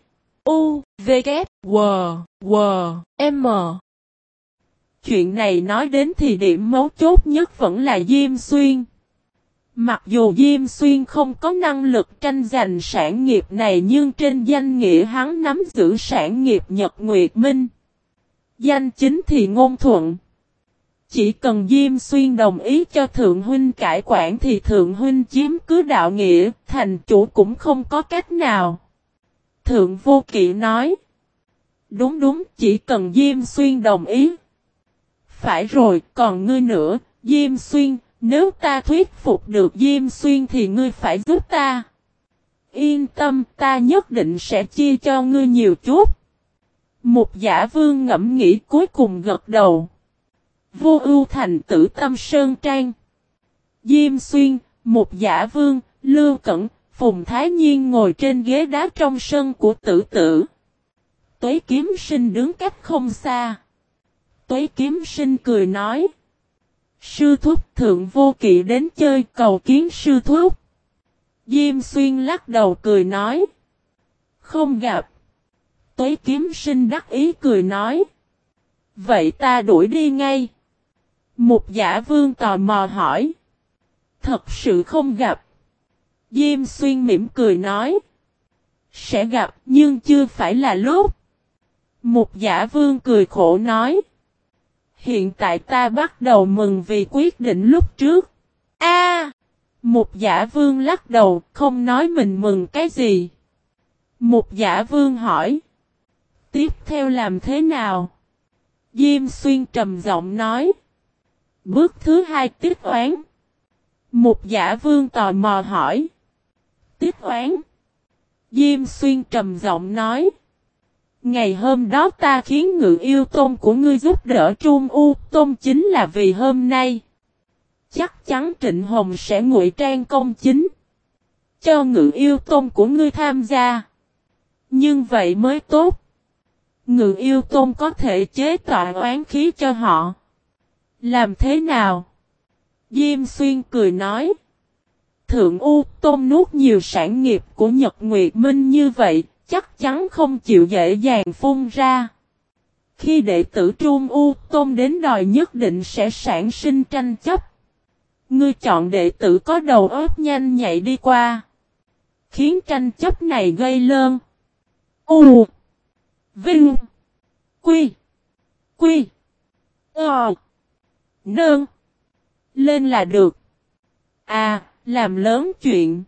U, V, K, W, W, M. Chuyện này nói đến thì điểm mấu chốt nhất vẫn là Diêm Xuyên. Mặc dù Diêm Xuyên không có năng lực tranh giành sản nghiệp này nhưng trên danh nghĩa hắn nắm giữ sản nghiệp Nhật Nguyệt Minh. Danh chính thì ngôn thuận. Chỉ cần Diêm Xuyên đồng ý cho Thượng Huynh cải quản thì Thượng Huynh chiếm cứ đạo nghĩa, thành chủ cũng không có cách nào. Thượng Vô Kỵ nói. Đúng đúng, chỉ cần Diêm Xuyên đồng ý. Phải rồi, còn ngươi nữa, Diêm Xuyên, nếu ta thuyết phục được Diêm Xuyên thì ngươi phải giúp ta. Yên tâm, ta nhất định sẽ chia cho ngươi nhiều chút. Một giả vương ngẫm nghĩ cuối cùng gật đầu. Vô ưu thành tử tâm sơn trang. Diêm xuyên, một giả vương, lưu cẩn, phùng thái nhiên ngồi trên ghế đá trong sân của tử tử. Tuế kiếm sinh đứng cách không xa. Tuế kiếm sinh cười nói. Sư thúc thượng vô kỵ đến chơi cầu kiến sư thúc. Diêm xuyên lắc đầu cười nói. Không gặp. Tuế kiếm sinh đắc ý cười nói. Vậy ta đuổi đi ngay. Một giả vương tò mò hỏi. Thật sự không gặp. Diêm xuyên mỉm cười nói. Sẽ gặp nhưng chưa phải là lúc. Một giả vương cười khổ nói. Hiện tại ta bắt đầu mừng vì quyết định lúc trước. A, Một giả vương lắc đầu không nói mình mừng cái gì. Một giả vương hỏi. Tiếp theo làm thế nào? Diêm xuyên trầm giọng nói. Bước thứ hai tiếp oán. Một giả vương tò mò hỏi. Tiếp oán. Diêm xuyên trầm giọng nói. Ngày hôm đó ta khiến ngự yêu tôn của ngươi giúp đỡ Trung U Tôn chính là vì hôm nay. Chắc chắn Trịnh Hồng sẽ ngụy trang công chính. Cho ngự yêu tôn của ngươi tham gia. Nhưng vậy mới tốt. Ngự yêu tôn có thể chế tọa oán khí cho họ. Làm thế nào? Diêm xuyên cười nói. Thượng U Tôn nuốt nhiều sản nghiệp của Nhật Nguyệt Minh như vậy, chắc chắn không chịu dễ dàng phun ra. Khi đệ tử Trung U Tôn đến đòi nhất định sẽ sản sinh tranh chấp. Ngươi chọn đệ tử có đầu óc nhanh nhạy đi qua. Khiến tranh chấp này gây lơn. U. Vinh. Quy. Quy. Ờ. Nơn Lên là được. À, làm lớn chuyện.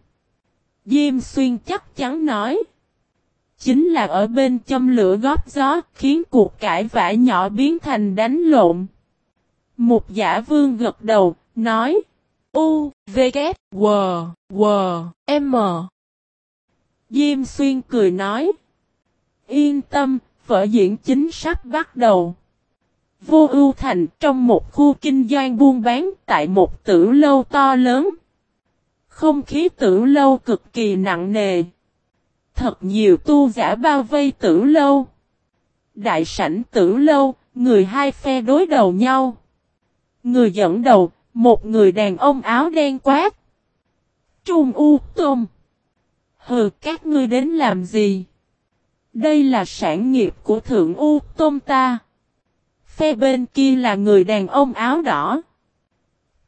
Diêm xuyên chắc chắn nói. Chính là ở bên châm lửa góp gió khiến cuộc cãi vã nhỏ biến thành đánh lộn. Một giả vương gật đầu, nói. U, V, K, W, W, M. Diêm xuyên cười nói. Yên tâm, vở diễn chính sắp bắt đầu. Vô ưu thành trong một khu kinh doanh buôn bán tại một tử lâu to lớn. Không khí tử lâu cực kỳ nặng nề. Thật nhiều tu giả bao vây tử lâu. Đại sảnh tử lâu, người hai phe đối đầu nhau. Người dẫn đầu, một người đàn ông áo đen quát. Trung U Tôm. Hừ các ngươi đến làm gì? Đây là sản nghiệp của Thượng U Tôm ta. Phe bên kia là người đàn ông áo đỏ.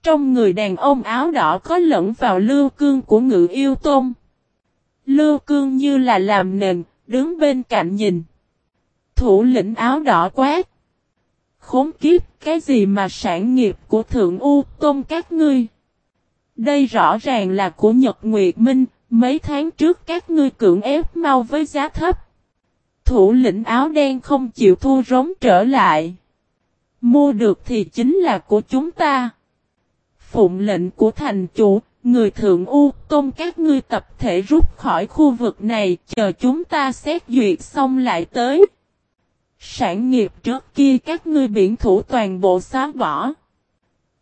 Trong người đàn ông áo đỏ có lẫn vào lưu cương của ngự yêu tôm. Lưu cương như là làm nền, đứng bên cạnh nhìn. Thủ lĩnh áo đỏ quát. Khốn kiếp, cái gì mà sản nghiệp của thượng U tôm các ngươi? Đây rõ ràng là của Nhật Nguyệt Minh, mấy tháng trước các ngươi cưỡng ép mau với giá thấp. Thủ lĩnh áo đen không chịu thua rống trở lại. Mua được thì chính là của chúng ta. Phụng lệnh của thành chủ, người thượng U tôn các ngươi tập thể rút khỏi khu vực này, chờ chúng ta xét duyệt xong lại tới. Sản nghiệp trước kia các ngươi biển thủ toàn bộ xóa bỏ.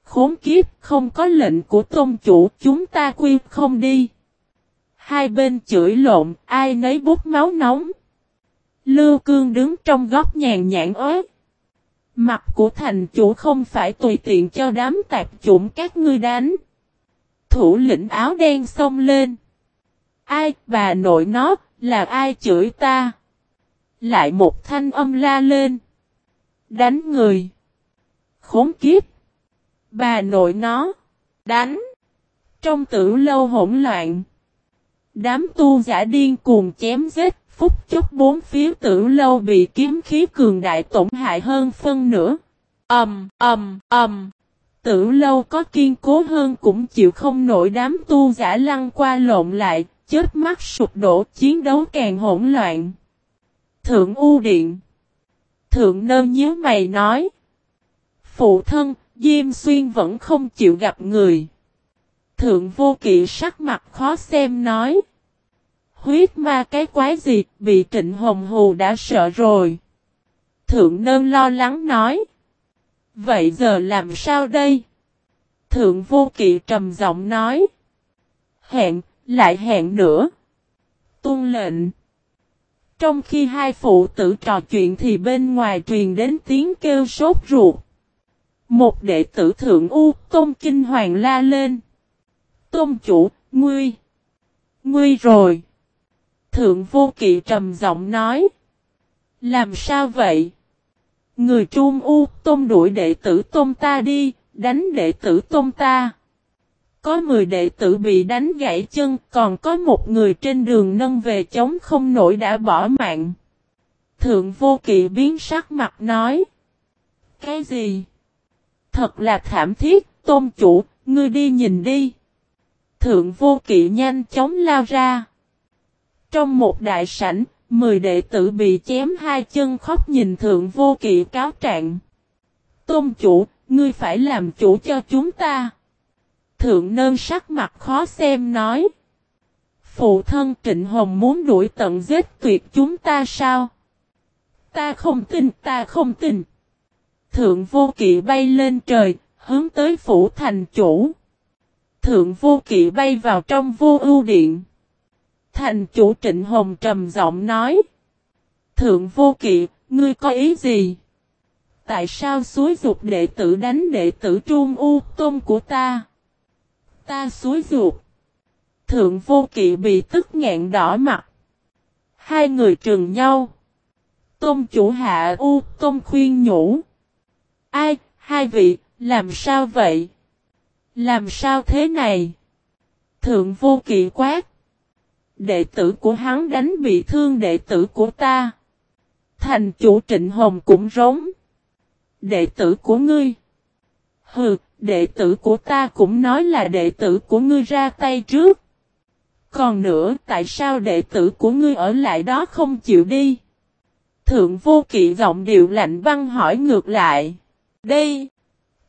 Khốn kiếp không có lệnh của tôn chủ chúng ta quy không đi. Hai bên chửi lộn, ai nấy bút máu nóng. Lưu cương đứng trong góc nhàn nhãn ớt. Mặt của thành chủ không phải tùy tiện cho đám tạp chủng các ngươi đánh. Thủ lĩnh áo đen xông lên. Ai, bà nội nó, là ai chửi ta? Lại một thanh âm la lên. Đánh người. Khốn kiếp. Bà nội nó. Đánh. Trong tử lâu hỗn loạn. Đám tu giả điên cuồng chém giết phút chốc bốn phía tử lâu bị kiếm khí cường đại tổn hại hơn phân nửa. Ầm, ầm, ầm. Tử lâu có kiên cố hơn cũng chịu không nổi đám tu giả lăn qua lộn lại, chết mắt sụp đổ, chiến đấu càng hỗn loạn. Thượng U Điện Thượng Nơ nhớ mày nói. Phụ thân, Diêm Xuyên vẫn không chịu gặp người. Thượng Vô Kỵ sắc mặt khó xem nói. Huyết ma cái quái gì, bị trịnh hồng hù đã sợ rồi. Thượng nơ lo lắng nói. Vậy giờ làm sao đây? Thượng vô kỵ trầm giọng nói. Hẹn, lại hẹn nữa. Tuân lệnh. Trong khi hai phụ tử trò chuyện thì bên ngoài truyền đến tiếng kêu sốt ruột. Một đệ tử thượng U Tôn Kinh Hoàng la lên. Tôn chủ, ngươi. Ngươi rồi. Thượng vô kỵ trầm giọng nói. Làm sao vậy? Người Trung U Tôn đuổi đệ tử Tôn ta đi, đánh đệ tử Tôn ta. Có 10 đệ tử bị đánh gãy chân, còn có một người trên đường nâng về chống không nổi đã bỏ mạng. Thượng vô kỵ biến sắc mặt nói. Cái gì? Thật là thảm thiết, tôn chủ, ngươi đi nhìn đi. Thượng vô kỵ nhanh chóng lao ra. Trong một đại sảnh, mười đệ tử bị chém hai chân khóc nhìn thượng vô kỵ cáo trạng. Tôn chủ, ngươi phải làm chủ cho chúng ta. Thượng nơn sắc mặt khó xem nói. Phụ thân Trịnh Hồng muốn đuổi tận giết tuyệt chúng ta sao? Ta không tin, ta không tin. Thượng vô kỵ bay lên trời, hướng tới phủ thành chủ. Thượng vô kỵ bay vào trong vô ưu điện. Thành chủ Trịnh Hồng trầm giọng nói. Thượng vô kỵ, ngươi có ý gì? Tại sao suối dục đệ tử đánh đệ tử Trung U Tôn của ta? Ta suối dục. Thượng vô kỵ bị tức nghẹn đỏ mặt. Hai người trừng nhau. Tôn chủ hạ U Tôn khuyên nhủ. Ai, hai vị, làm sao vậy? Làm sao thế này? Thượng vô kỵ quát. Đệ tử của hắn đánh bị thương đệ tử của ta. Thành chủ trịnh hồng cũng rống. Đệ tử của ngươi. Hừ, đệ tử của ta cũng nói là đệ tử của ngươi ra tay trước. Còn nữa, tại sao đệ tử của ngươi ở lại đó không chịu đi? Thượng vô kỵ giọng điệu lạnh băng hỏi ngược lại. Đây,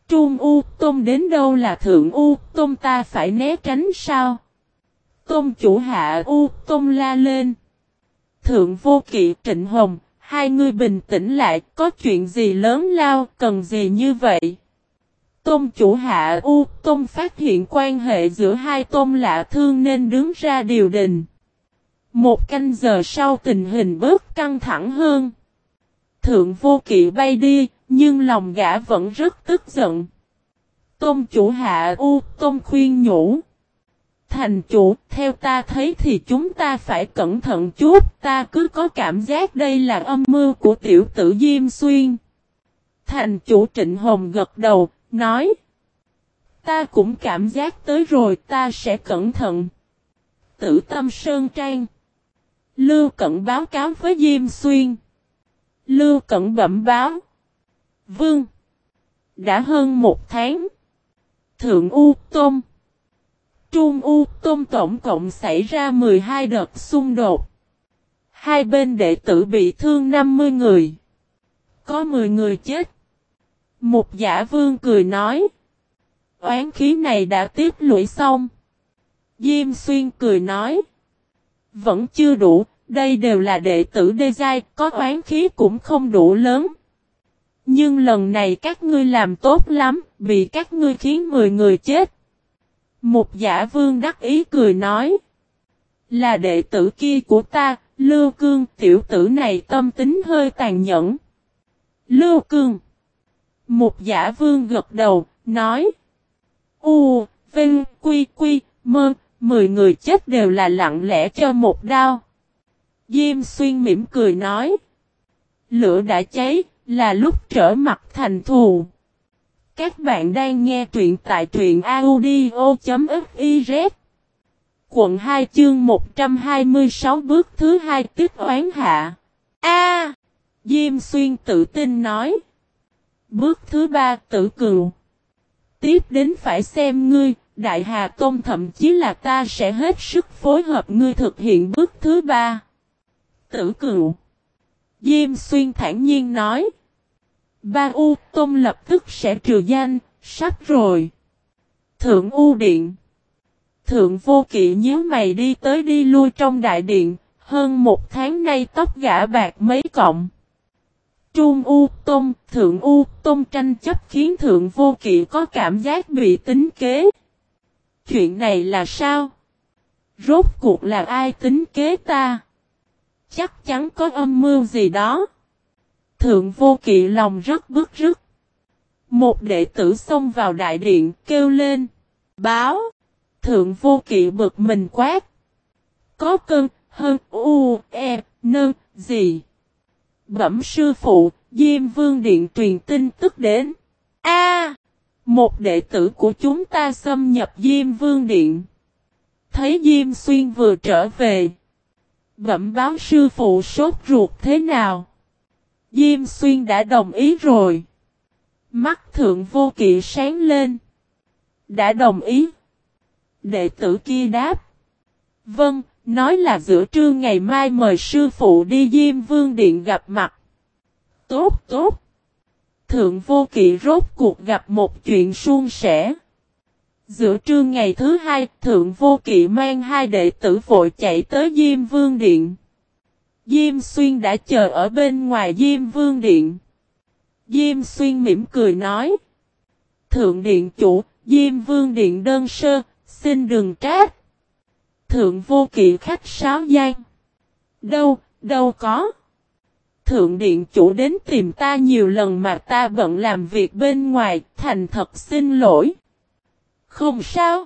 Trung U Tôn đến đâu là Thượng U Tôn ta phải né tránh sao? Tôn chủ hạ U Tôn la lên. Thượng vô kỵ trịnh hồng, hai người bình tĩnh lại, có chuyện gì lớn lao, cần gì như vậy? Tôn chủ hạ U Tôn phát hiện quan hệ giữa hai tôn lạ thương nên đứng ra điều đình. Một canh giờ sau tình hình bớt căng thẳng hơn. Thượng vô kỵ bay đi, nhưng lòng gã vẫn rất tức giận. Tôn chủ hạ U, Tôn khuyên nhủ. Thành chủ, theo ta thấy thì chúng ta phải cẩn thận chút, ta cứ có cảm giác đây là âm mưu của tiểu tử Diêm Xuyên. Thành chủ Trịnh Hồng gật đầu, nói. Ta cũng cảm giác tới rồi ta sẽ cẩn thận. Tử tâm Sơn Trang. Lưu Cẩn báo cáo với Diêm Xuyên. Lưu Cẩn bẩm báo. Vương. Đã hơn một tháng. Thượng U Tôn. Trung U Tôn tổng cộng xảy ra 12 đợt xung đột. Hai bên đệ tử bị thương 50 người. Có 10 người chết. Một giả vương cười nói. Oán khí này đã tiếp lũy xong. Diêm xuyên cười nói. Vẫn chưa đủ, đây đều là đệ tử đê giai, có oán khí cũng không đủ lớn. Nhưng lần này các ngươi làm tốt lắm, bị các ngươi khiến 10 người chết. Một giả vương đắc ý cười nói. Là đệ tử kia của ta, Lưu Cương tiểu tử này tâm tính hơi tàn nhẫn. Lưu Cương. Một giả vương gật đầu, nói. U, Vinh, Quy, Quy, Mơ, mười người chết đều là lặng lẽ cho một đao. Diêm xuyên mỉm cười nói. Lửa đã cháy, là lúc trở mặt thành thù. Các bạn đang nghe truyện tại truyện audio.fiz Quận 2 chương 126 bước thứ hai tiết oán hạ. A Diêm Xuyên tự tin nói. Bước thứ ba tử cừu. Tiếp đến phải xem ngươi, Đại Hà Tôn thậm chí là ta sẽ hết sức phối hợp ngươi thực hiện bước thứ ba. Tử cừu. Diêm Xuyên thản nhiên nói. Ba U Tôn lập tức sẽ trừ danh, sắp rồi. Thượng U Điện Thượng Vô Kỵ nhớ mày đi tới đi lui trong đại điện, hơn một tháng nay tóc gã bạc mấy cộng. Trung U Tôn, Thượng U Tôn tranh chấp khiến Thượng Vô Kỵ có cảm giác bị tính kế. Chuyện này là sao? Rốt cuộc là ai tính kế ta? Chắc chắn có âm mưu gì đó. Thượng vô kỵ lòng rất bức rứt. Một đệ tử xông vào đại điện kêu lên. Báo. Thượng vô kỵ bực mình quát. Có cơn, hơn, u, e, nơn, gì. Bẩm sư phụ, Diêm Vương Điện truyền tin tức đến. A, Một đệ tử của chúng ta xâm nhập Diêm Vương Điện. Thấy Diêm Xuyên vừa trở về. Bẩm báo sư phụ sốt ruột thế nào? Diêm Xuyên đã đồng ý rồi. Mắt thượng vô kỵ sáng lên. Đã đồng ý. Đệ tử kia đáp. Vâng, nói là giữa trưa ngày mai mời sư phụ đi Diêm Vương Điện gặp mặt. Tốt tốt. Thượng vô kỵ rốt cuộc gặp một chuyện suôn sẻ. Giữa trưa ngày thứ hai, Thượng Vô Kỵ mang hai đệ tử vội chạy tới Diêm Vương Điện. Diêm Xuyên đã chờ ở bên ngoài Diêm Vương Điện. Diêm Xuyên mỉm cười nói. Thượng Điện chủ, Diêm Vương Điện đơn sơ, xin đừng trách. Thượng Vô Kỵ khách sáo gian. Đâu, đâu có. Thượng Điện chủ đến tìm ta nhiều lần mà ta bận làm việc bên ngoài, thành thật xin lỗi. Không sao.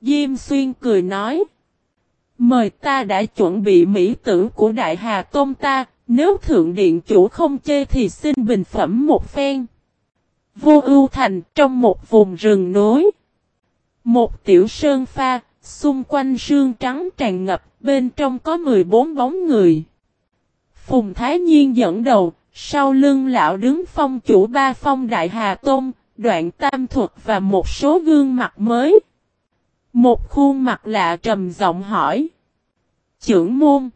Diêm Xuyên cười nói. Mời ta đã chuẩn bị mỹ tử của Đại Hà Tôn ta, nếu Thượng Điện Chủ không chê thì xin bình phẩm một phen. Vô ưu thành trong một vùng rừng núi. Một tiểu sơn pha, xung quanh sương trắng tràn ngập, bên trong có 14 bóng người. Phùng Thái Nhiên dẫn đầu, sau lưng lão đứng phong chủ ba phong Đại Hà Tôn, đoạn tam thuật và một số gương mặt mới. Một khuôn mặt lạ trầm giọng hỏi. Chưởng môn.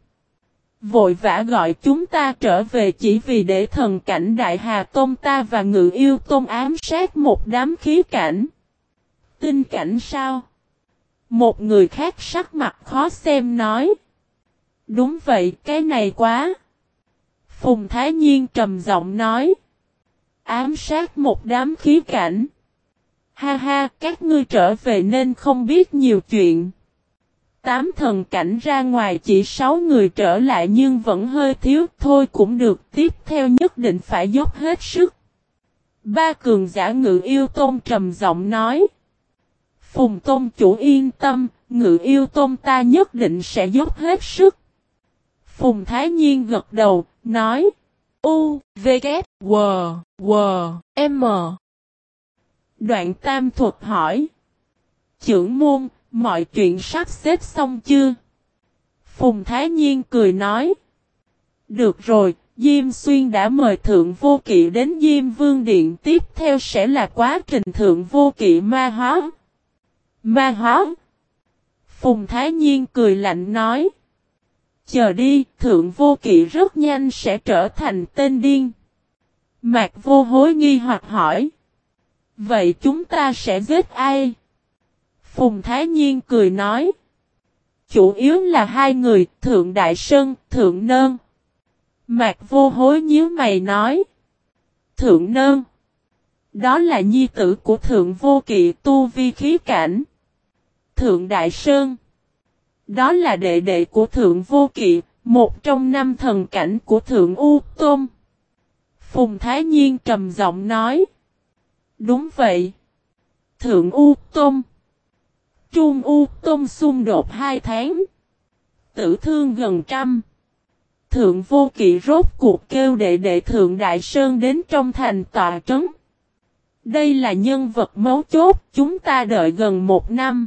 Vội vã gọi chúng ta trở về chỉ vì để thần cảnh đại hà tôn ta và ngự yêu tôn ám sát một đám khí cảnh. Tinh cảnh sao? Một người khác sắc mặt khó xem nói. Đúng vậy, cái này quá. Phùng Thái Nhiên trầm giọng nói. Ám sát một đám khí cảnh. Ha ha, các ngươi trở về nên không biết nhiều chuyện. Tám thần cảnh ra ngoài chỉ sáu người trở lại nhưng vẫn hơi thiếu thôi cũng được tiếp theo nhất định phải dốc hết sức. Ba cường giả ngự yêu tôn trầm giọng nói. Phùng tôn chủ yên tâm, ngự yêu tôn ta nhất định sẽ dốc hết sức. Phùng Thái Nhiên gật đầu, nói. U, V, K, W, W, M. Đoạn tam thuật hỏi. Chưởng môn, mọi chuyện sắp xếp xong chưa? Phùng Thái Nhiên cười nói. Được rồi, Diêm Xuyên đã mời Thượng Vô Kỵ đến Diêm Vương Điện tiếp theo sẽ là quá trình Thượng Vô Kỵ ma hóa. Ma hóa. Phùng Thái Nhiên cười lạnh nói. Chờ đi, Thượng Vô Kỵ rất nhanh sẽ trở thành tên điên. Mạc Vô hối nghi hoặc hỏi. Vậy chúng ta sẽ giết ai? Phùng Thái Nhiên cười nói. Chủ yếu là hai người, Thượng Đại Sơn, Thượng Nơn. Mạc vô hối nhíu mày nói. Thượng Nơn. Đó là nhi tử của Thượng Vô Kỵ Tu Vi Khí Cảnh. Thượng Đại Sơn. Đó là đệ đệ của Thượng Vô Kỵ, một trong năm thần cảnh của Thượng U Tôn. Phùng Thái Nhiên trầm giọng nói. Đúng vậy. Thượng U Tôn. Trung U Tôn xung đột hai tháng. Tử thương gần trăm. Thượng Vô Kỵ rốt cuộc kêu đệ đệ Thượng Đại Sơn đến trong thành tòa trấn. Đây là nhân vật mấu chốt, chúng ta đợi gần một năm.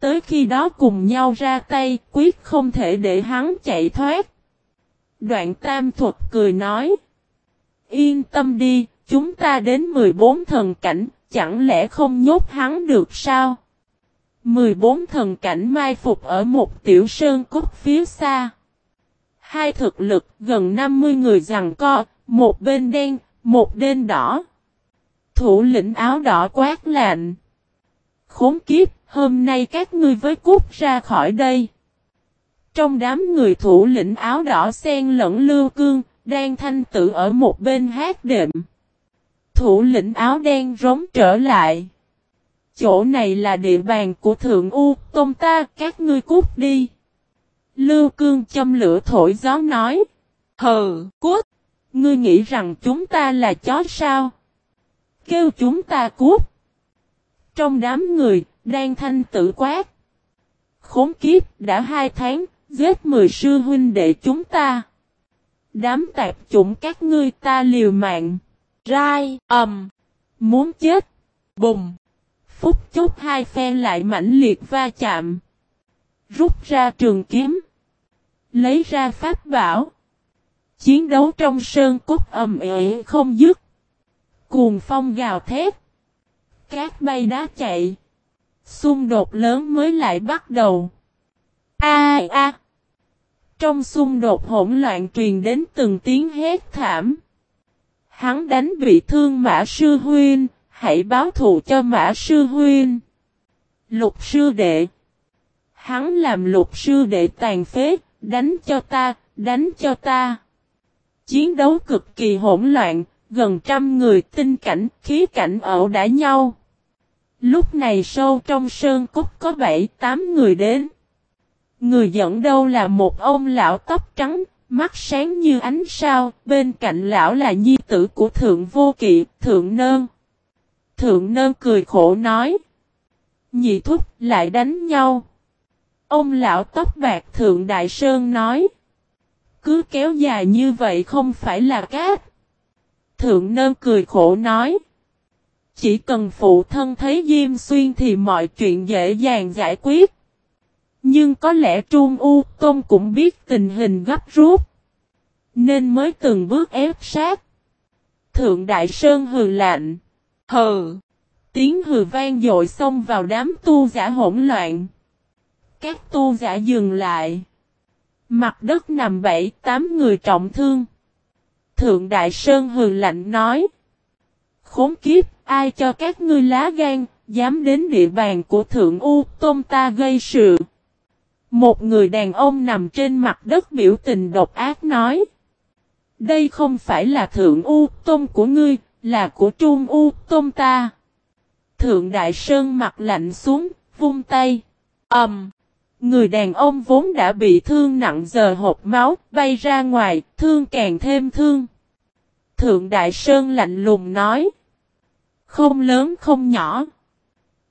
Tới khi đó cùng nhau ra tay, quyết không thể để hắn chạy thoát. Đoạn tam thuật cười nói. Yên tâm đi, chúng ta đến 14 thần cảnh, chẳng lẽ không nhốt hắn được sao? 14 thần cảnh mai phục ở một tiểu sơn cốt phía xa. Hai thực lực gần 50 người rằng co, một bên đen, một bên đỏ. Thủ lĩnh áo đỏ quát lạnh. Khốn kiếp, hôm nay các ngươi với cút ra khỏi đây. Trong đám người thủ lĩnh áo đỏ sen lẫn lưu cương, đang thanh tử ở một bên hát đệm. Thủ lĩnh áo đen rống trở lại. Chỗ này là địa bàn của Thượng U, Tôn ta, các ngươi cút đi. Lưu cương châm lửa thổi gió nói. Hừ, cút! Ngươi nghĩ rằng chúng ta là chó sao? Kêu chúng ta cút! Trong đám người, đang thanh tử quát. Khốn kiếp, đã hai tháng, giết mười sư huynh đệ chúng ta. Đám tạp chủng các ngươi ta liều mạng. Rai, ầm, muốn chết. Bùng. Phúc chốc hai phe lại mãnh liệt va chạm. Rút ra trường kiếm. Lấy ra pháp bảo. Chiến đấu trong sơn cốt ầm ệ không dứt. Cuồng phong gào thét. Cát bay đá chạy. Xung đột lớn mới lại bắt đầu. A a. Trong xung đột hỗn loạn truyền đến từng tiếng hét thảm. Hắn đánh bị thương Mã Sư Huyên, hãy báo thù cho Mã Sư Huyên. Lục Sư Đệ Hắn làm Lục Sư Đệ tàn phế, đánh cho ta, đánh cho ta. Chiến đấu cực kỳ hỗn loạn, gần trăm người tinh cảnh, khí cảnh ẩu đả nhau. Lúc này sâu trong sơn cốt có bảy tám người đến. Người dẫn đâu là một ông lão tóc trắng, mắt sáng như ánh sao, bên cạnh lão là nhi tử của thượng vô kỵ, thượng nơn. Thượng nơn cười khổ nói. Nhị thúc lại đánh nhau. Ông lão tóc bạc thượng đại sơn nói. Cứ kéo dài như vậy không phải là cát. Thượng nơn cười khổ nói. Chỉ cần phụ thân thấy Diêm Xuyên thì mọi chuyện dễ dàng giải quyết. Nhưng có lẽ Trung U Tôn cũng biết tình hình gấp rút. Nên mới từng bước ép sát. Thượng Đại Sơn hừ lạnh. Hừ. Tiếng hừ vang dội xông vào đám tu giả hỗn loạn. Các tu giả dừng lại. Mặt đất nằm bảy tám người trọng thương. Thượng Đại Sơn hừ lạnh nói. Khốn kiếp, ai cho các ngươi lá gan, dám đến địa bàn của Thượng U Tôn ta gây sự. Một người đàn ông nằm trên mặt đất biểu tình độc ác nói. Đây không phải là Thượng U Tôn của ngươi, là của Trung U Tôn ta. Thượng Đại Sơn mặt lạnh xuống, vung tay. Ẩm. Um, người đàn ông vốn đã bị thương nặng giờ hộp máu, bay ra ngoài, thương càng thêm thương. Thượng Đại Sơn lạnh lùng nói. Không lớn không nhỏ.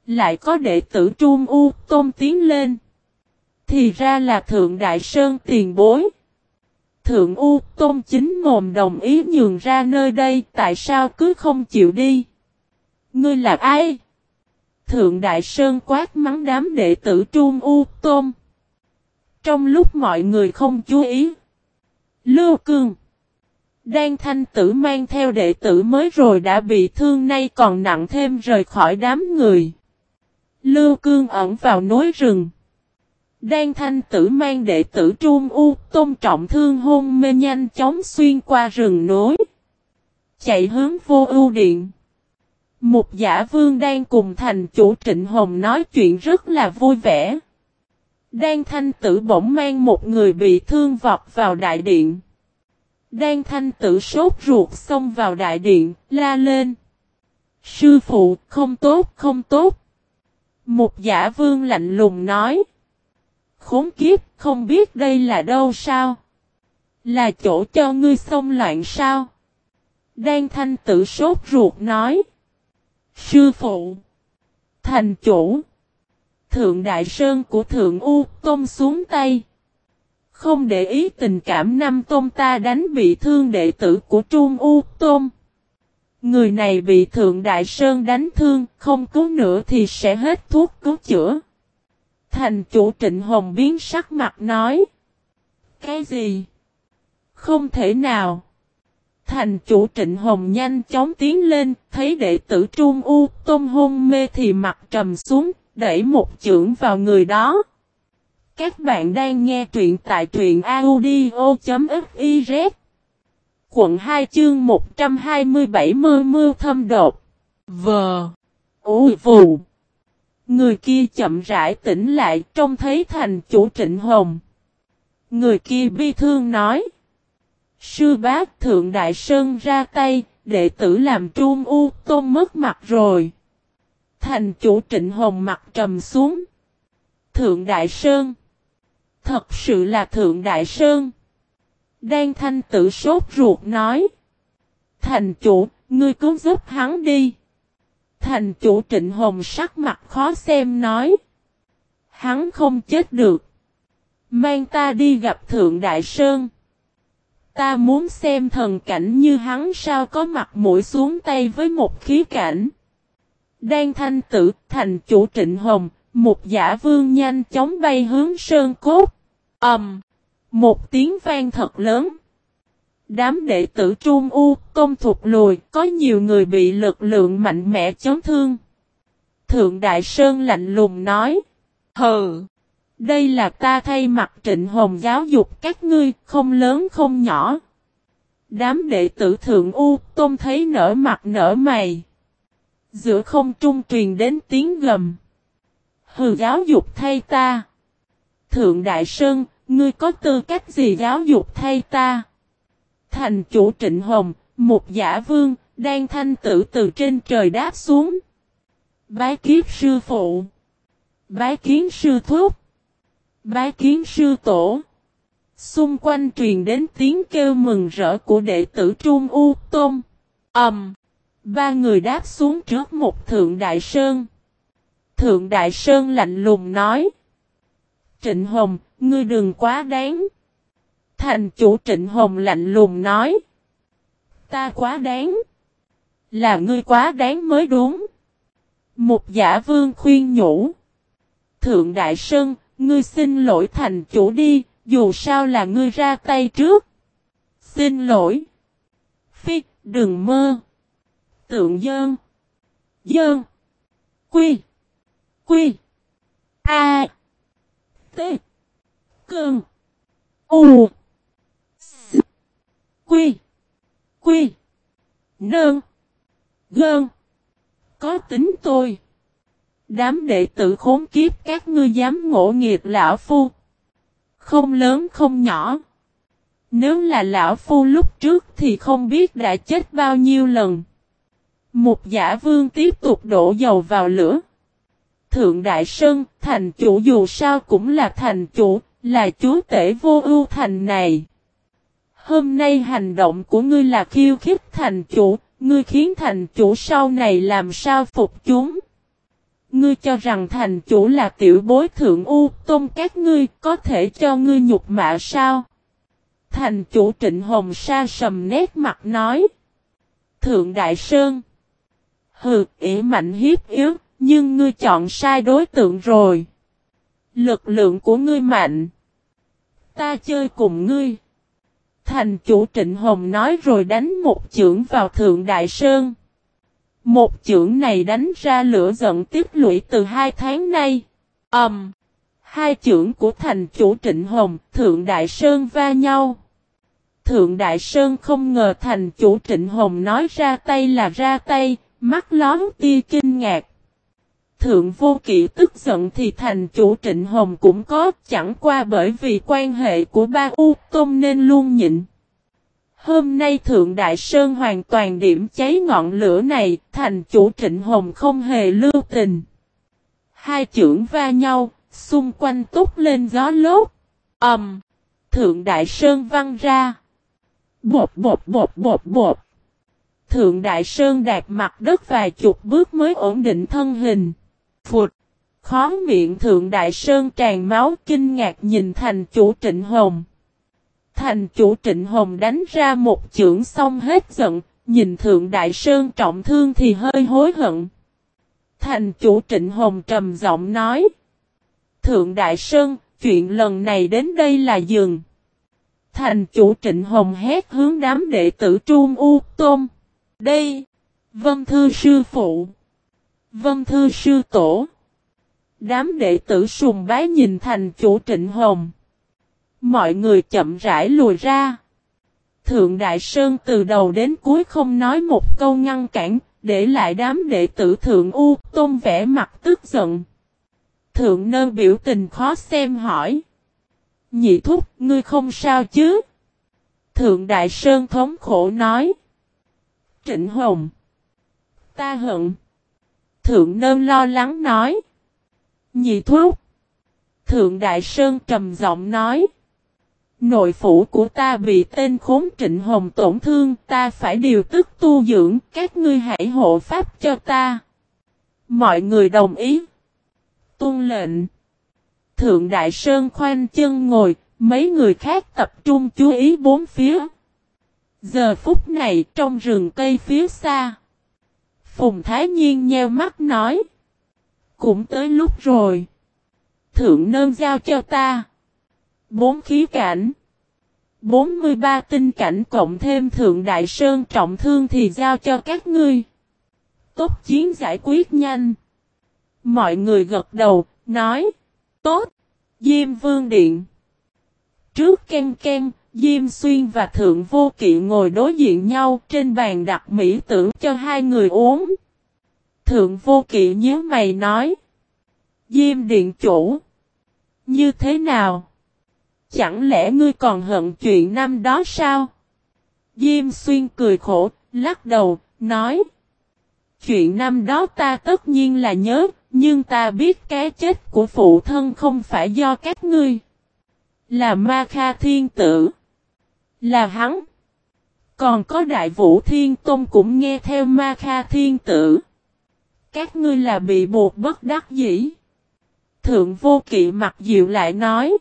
Lại có đệ tử Trung U Tôn tiến lên. Thì ra là Thượng Đại Sơn tiền bối. Thượng U Tôn chính mồm đồng ý nhường ra nơi đây, tại sao cứ không chịu đi. Ngươi là ai? Thượng Đại Sơn quát mắng đám đệ tử Trung U Tôn. Trong lúc mọi người không chú ý. Lưu Cương. Đan thanh tử mang theo đệ tử mới rồi đã bị thương nay còn nặng thêm rời khỏi đám người. Lưu Cương ẩn vào núi rừng. Đan thanh tử mang đệ tử Trung U tôn trọng thương hôn mê nhanh chóng xuyên qua rừng núi. Chạy hướng vô ưu điện. Một giả vương đang cùng thành chủ Trịnh Hồng nói chuyện rất là vui vẻ. Đan thanh tử bỗng mang một người bị thương vọt vào đại điện. Đan thanh tử sốt ruột xông vào đại điện, la lên. Sư phụ, không tốt, không tốt. Một giả vương lạnh lùng nói. Khốn kiếp, không biết đây là đâu sao? Là chỗ cho ngươi xông loạn sao? Đan thanh tử sốt ruột nói. Sư phụ. Thành chủ. Thượng Đại Sơn của Thượng U Tôn xuống tay. Không để ý tình cảm năm Tôn ta đánh bị thương đệ tử của Trung U Tôn. Người này bị Thượng Đại Sơn đánh thương, không cứu nữa thì sẽ hết thuốc cứu chữa. Thành chủ Trịnh Hồng biến sắc mặt nói. Cái gì? Không thể nào. Thành chủ Trịnh Hồng nhanh chóng tiến lên, thấy đệ tử Trung U tôm hôn mê thì mặt trầm xuống, đẩy một chưởng vào người đó. Các bạn đang nghe truyện tại truyện audio.fiz Quận 2 chương 127 mưa mưa thâm đột Vờ Ôi vù Người kia chậm rãi tỉnh lại trông thấy thành chủ trịnh hồng. Người kia bi thương nói Sư bác thượng đại sơn ra tay Đệ tử làm trung u tôn mất mặt rồi Thành chủ trịnh hồng mặt trầm xuống. Thượng Đại Sơn. Thật sự là Thượng Đại Sơn. Đan thanh tử sốt ruột nói. Thành chủ, ngươi cứu giúp hắn đi. Thành chủ trịnh hồng sắc mặt khó xem nói. Hắn không chết được. Mang ta đi gặp Thượng Đại Sơn. Ta muốn xem thần cảnh như hắn sao có mặt mũi xuống tay với một khí cảnh. Đang thanh tử, thành chủ trịnh hồng, một giả vương nhanh chóng bay hướng sơn cốt. ầm, um, Một tiếng vang thật lớn. Đám đệ tử Trung U, công thục lùi, có nhiều người bị lực lượng mạnh mẽ chấn thương. Thượng Đại Sơn lạnh lùng nói. Hừ! Đây là ta thay mặt trịnh hồng giáo dục các ngươi, không lớn không nhỏ. Đám đệ tử Thượng U, Tôn thấy nở mặt nở mày. Giữa không trung truyền đến tiếng gầm. Hừ giáo dục thay ta. Thượng Đại Sơn, ngươi có tư cách gì giáo dục thay ta? Thành chủ Trịnh Hồng, một giả vương, đang thanh tử từ trên trời đáp xuống. Bái kiếp sư phụ. Bái kiến sư thúc. Bái kiến sư tổ. Xung quanh truyền đến tiếng kêu mừng rỡ của đệ tử Trung U Tôn. Ẩm. Um, ba người đáp xuống trước một thượng đại sơn. Thượng đại sơn lạnh lùng nói. Trịnh Hồng, ngươi đừng quá đáng. Thành chủ Trịnh Hồng lạnh lùng nói. Ta quá đáng. Là ngươi quá đáng mới đúng. Một giả vương khuyên nhủ. Thượng Đại Sơn, ngươi xin lỗi thành chủ đi, dù sao là ngươi ra tay trước. Xin lỗi. Phi, đừng mơ. Tượng dơn. Dơn. Quy. Quy. A. T. Cơn. U. Quy. Quy. Nơn. Gơn. Có tính tôi. Đám đệ tử khốn kiếp các ngươi dám ngộ nghiệt lão phu. Không lớn không nhỏ. Nếu là lão phu lúc trước thì không biết đã chết bao nhiêu lần. Một giả vương tiếp tục đổ dầu vào lửa. Thượng Đại Sơn, thành chủ dù sao cũng là thành chủ, là chúa tể vô ưu thành này. Hôm nay hành động của ngươi là khiêu khích thành chủ, ngươi khiến thành chủ sau này làm sao phục chúng. Ngươi cho rằng thành chủ là tiểu bối thượng u tôn các ngươi có thể cho ngươi nhục mạ sao? Thành chủ trịnh hồng sa sầm nét mặt nói. Thượng Đại Sơn. Hừ, ỉ mạnh hiếp yếu, nhưng ngươi chọn sai đối tượng rồi. Lực lượng của ngươi mạnh. Ta chơi cùng ngươi. Thành chủ Trịnh Hồng nói rồi đánh một chưởng vào Thượng Đại Sơn. Một chưởng này đánh ra lửa giận tiếp lũy từ hai tháng nay. ầm Um, hai chưởng của thành chủ Trịnh Hồng, Thượng Đại Sơn va nhau. Thượng Đại Sơn không ngờ thành chủ Trịnh Hồng nói ra tay là ra tay, mắt lón tia kinh ngạc. Thượng vô kỵ tức giận thì thành chủ Trịnh Hồng cũng có, chẳng qua bởi vì quan hệ của ba U Tôn nên luôn nhịn. Hôm nay Thượng Đại Sơn hoàn toàn điểm cháy ngọn lửa này, thành chủ Trịnh Hồng không hề lưu tình. Hai trưởng va nhau, xung quanh túc lên gió lốt. ầm, um, Thượng Đại Sơn văng ra. Bột bột bột bột bột. Thượng Đại Sơn đạt mặt đất vài chục bước mới ổn định thân hình. Phụt! Khó miệng Thượng Đại Sơn tràn máu kinh ngạc nhìn thành chủ Trịnh Hồng. Thành chủ Trịnh Hồng đánh ra một chưởng xong hết giận, nhìn Thượng Đại Sơn trọng thương thì hơi hối hận. Thành chủ Trịnh Hồng trầm giọng nói. Thượng Đại Sơn, chuyện lần này đến đây là dừng. Thành chủ Trịnh Hồng hét hướng đám đệ tử Trung U Tôn. Đây! Vân Thư Sư Phụ! Vân Thư Sư Tổ! Đám đệ tử sùng bái nhìn thành chủ Trịnh Hồng. Mọi người chậm rãi lùi ra. Thượng Đại Sơn từ đầu đến cuối không nói một câu ngăn cản, để lại đám đệ tử Thượng U tôn vẻ mặt tức giận. Thượng nơ biểu tình khó xem hỏi. Nhị thúc, ngươi không sao chứ? Thượng Đại Sơn thống khổ nói. Trịnh Hồng. Ta hận. Thượng nơm lo lắng nói. Nhị thuốc Thượng Đại Sơn trầm giọng nói. Nội phủ của ta bị tên khốn trịnh hồng tổn thương, ta phải điều tức tu dưỡng, các ngươi hãy hộ pháp cho ta. Mọi người đồng ý. Tuân lệnh. Thượng Đại Sơn khoanh chân ngồi, mấy người khác tập trung chú ý bốn phía. Giờ phút này trong rừng cây phía xa. Phùng Thái Nhiên nheo mắt nói. Cũng tới lúc rồi. Thượng nơn giao cho ta. Bốn khí cảnh. 43 tinh cảnh cộng thêm Thượng Đại Sơn trọng thương thì giao cho các ngươi. Tốt chiến giải quyết nhanh. Mọi người gật đầu, nói. Tốt. Diêm Vương Điện. Trước ken ken, Diêm Xuyên và Thượng Vô Kỵ ngồi đối diện nhau trên bàn đặt mỹ tử cho hai người uống. Thượng Vô Kỵ nhớ mày nói. Diêm Điện Chủ. Như thế nào? Chẳng lẽ ngươi còn hận chuyện năm đó sao? Diêm Xuyên cười khổ, lắc đầu, nói. Chuyện năm đó ta tất nhiên là nhớ, nhưng ta biết cái chết của phụ thân không phải do các ngươi. Là Ma Kha Thiên Tử. Là hắn. Còn có Đại Vũ Thiên Tôn cũng nghe theo Ma Kha Thiên Tử. Các ngươi là bị buộc bất đắc dĩ. Thượng Vô Kỵ mặt dịu lại nói.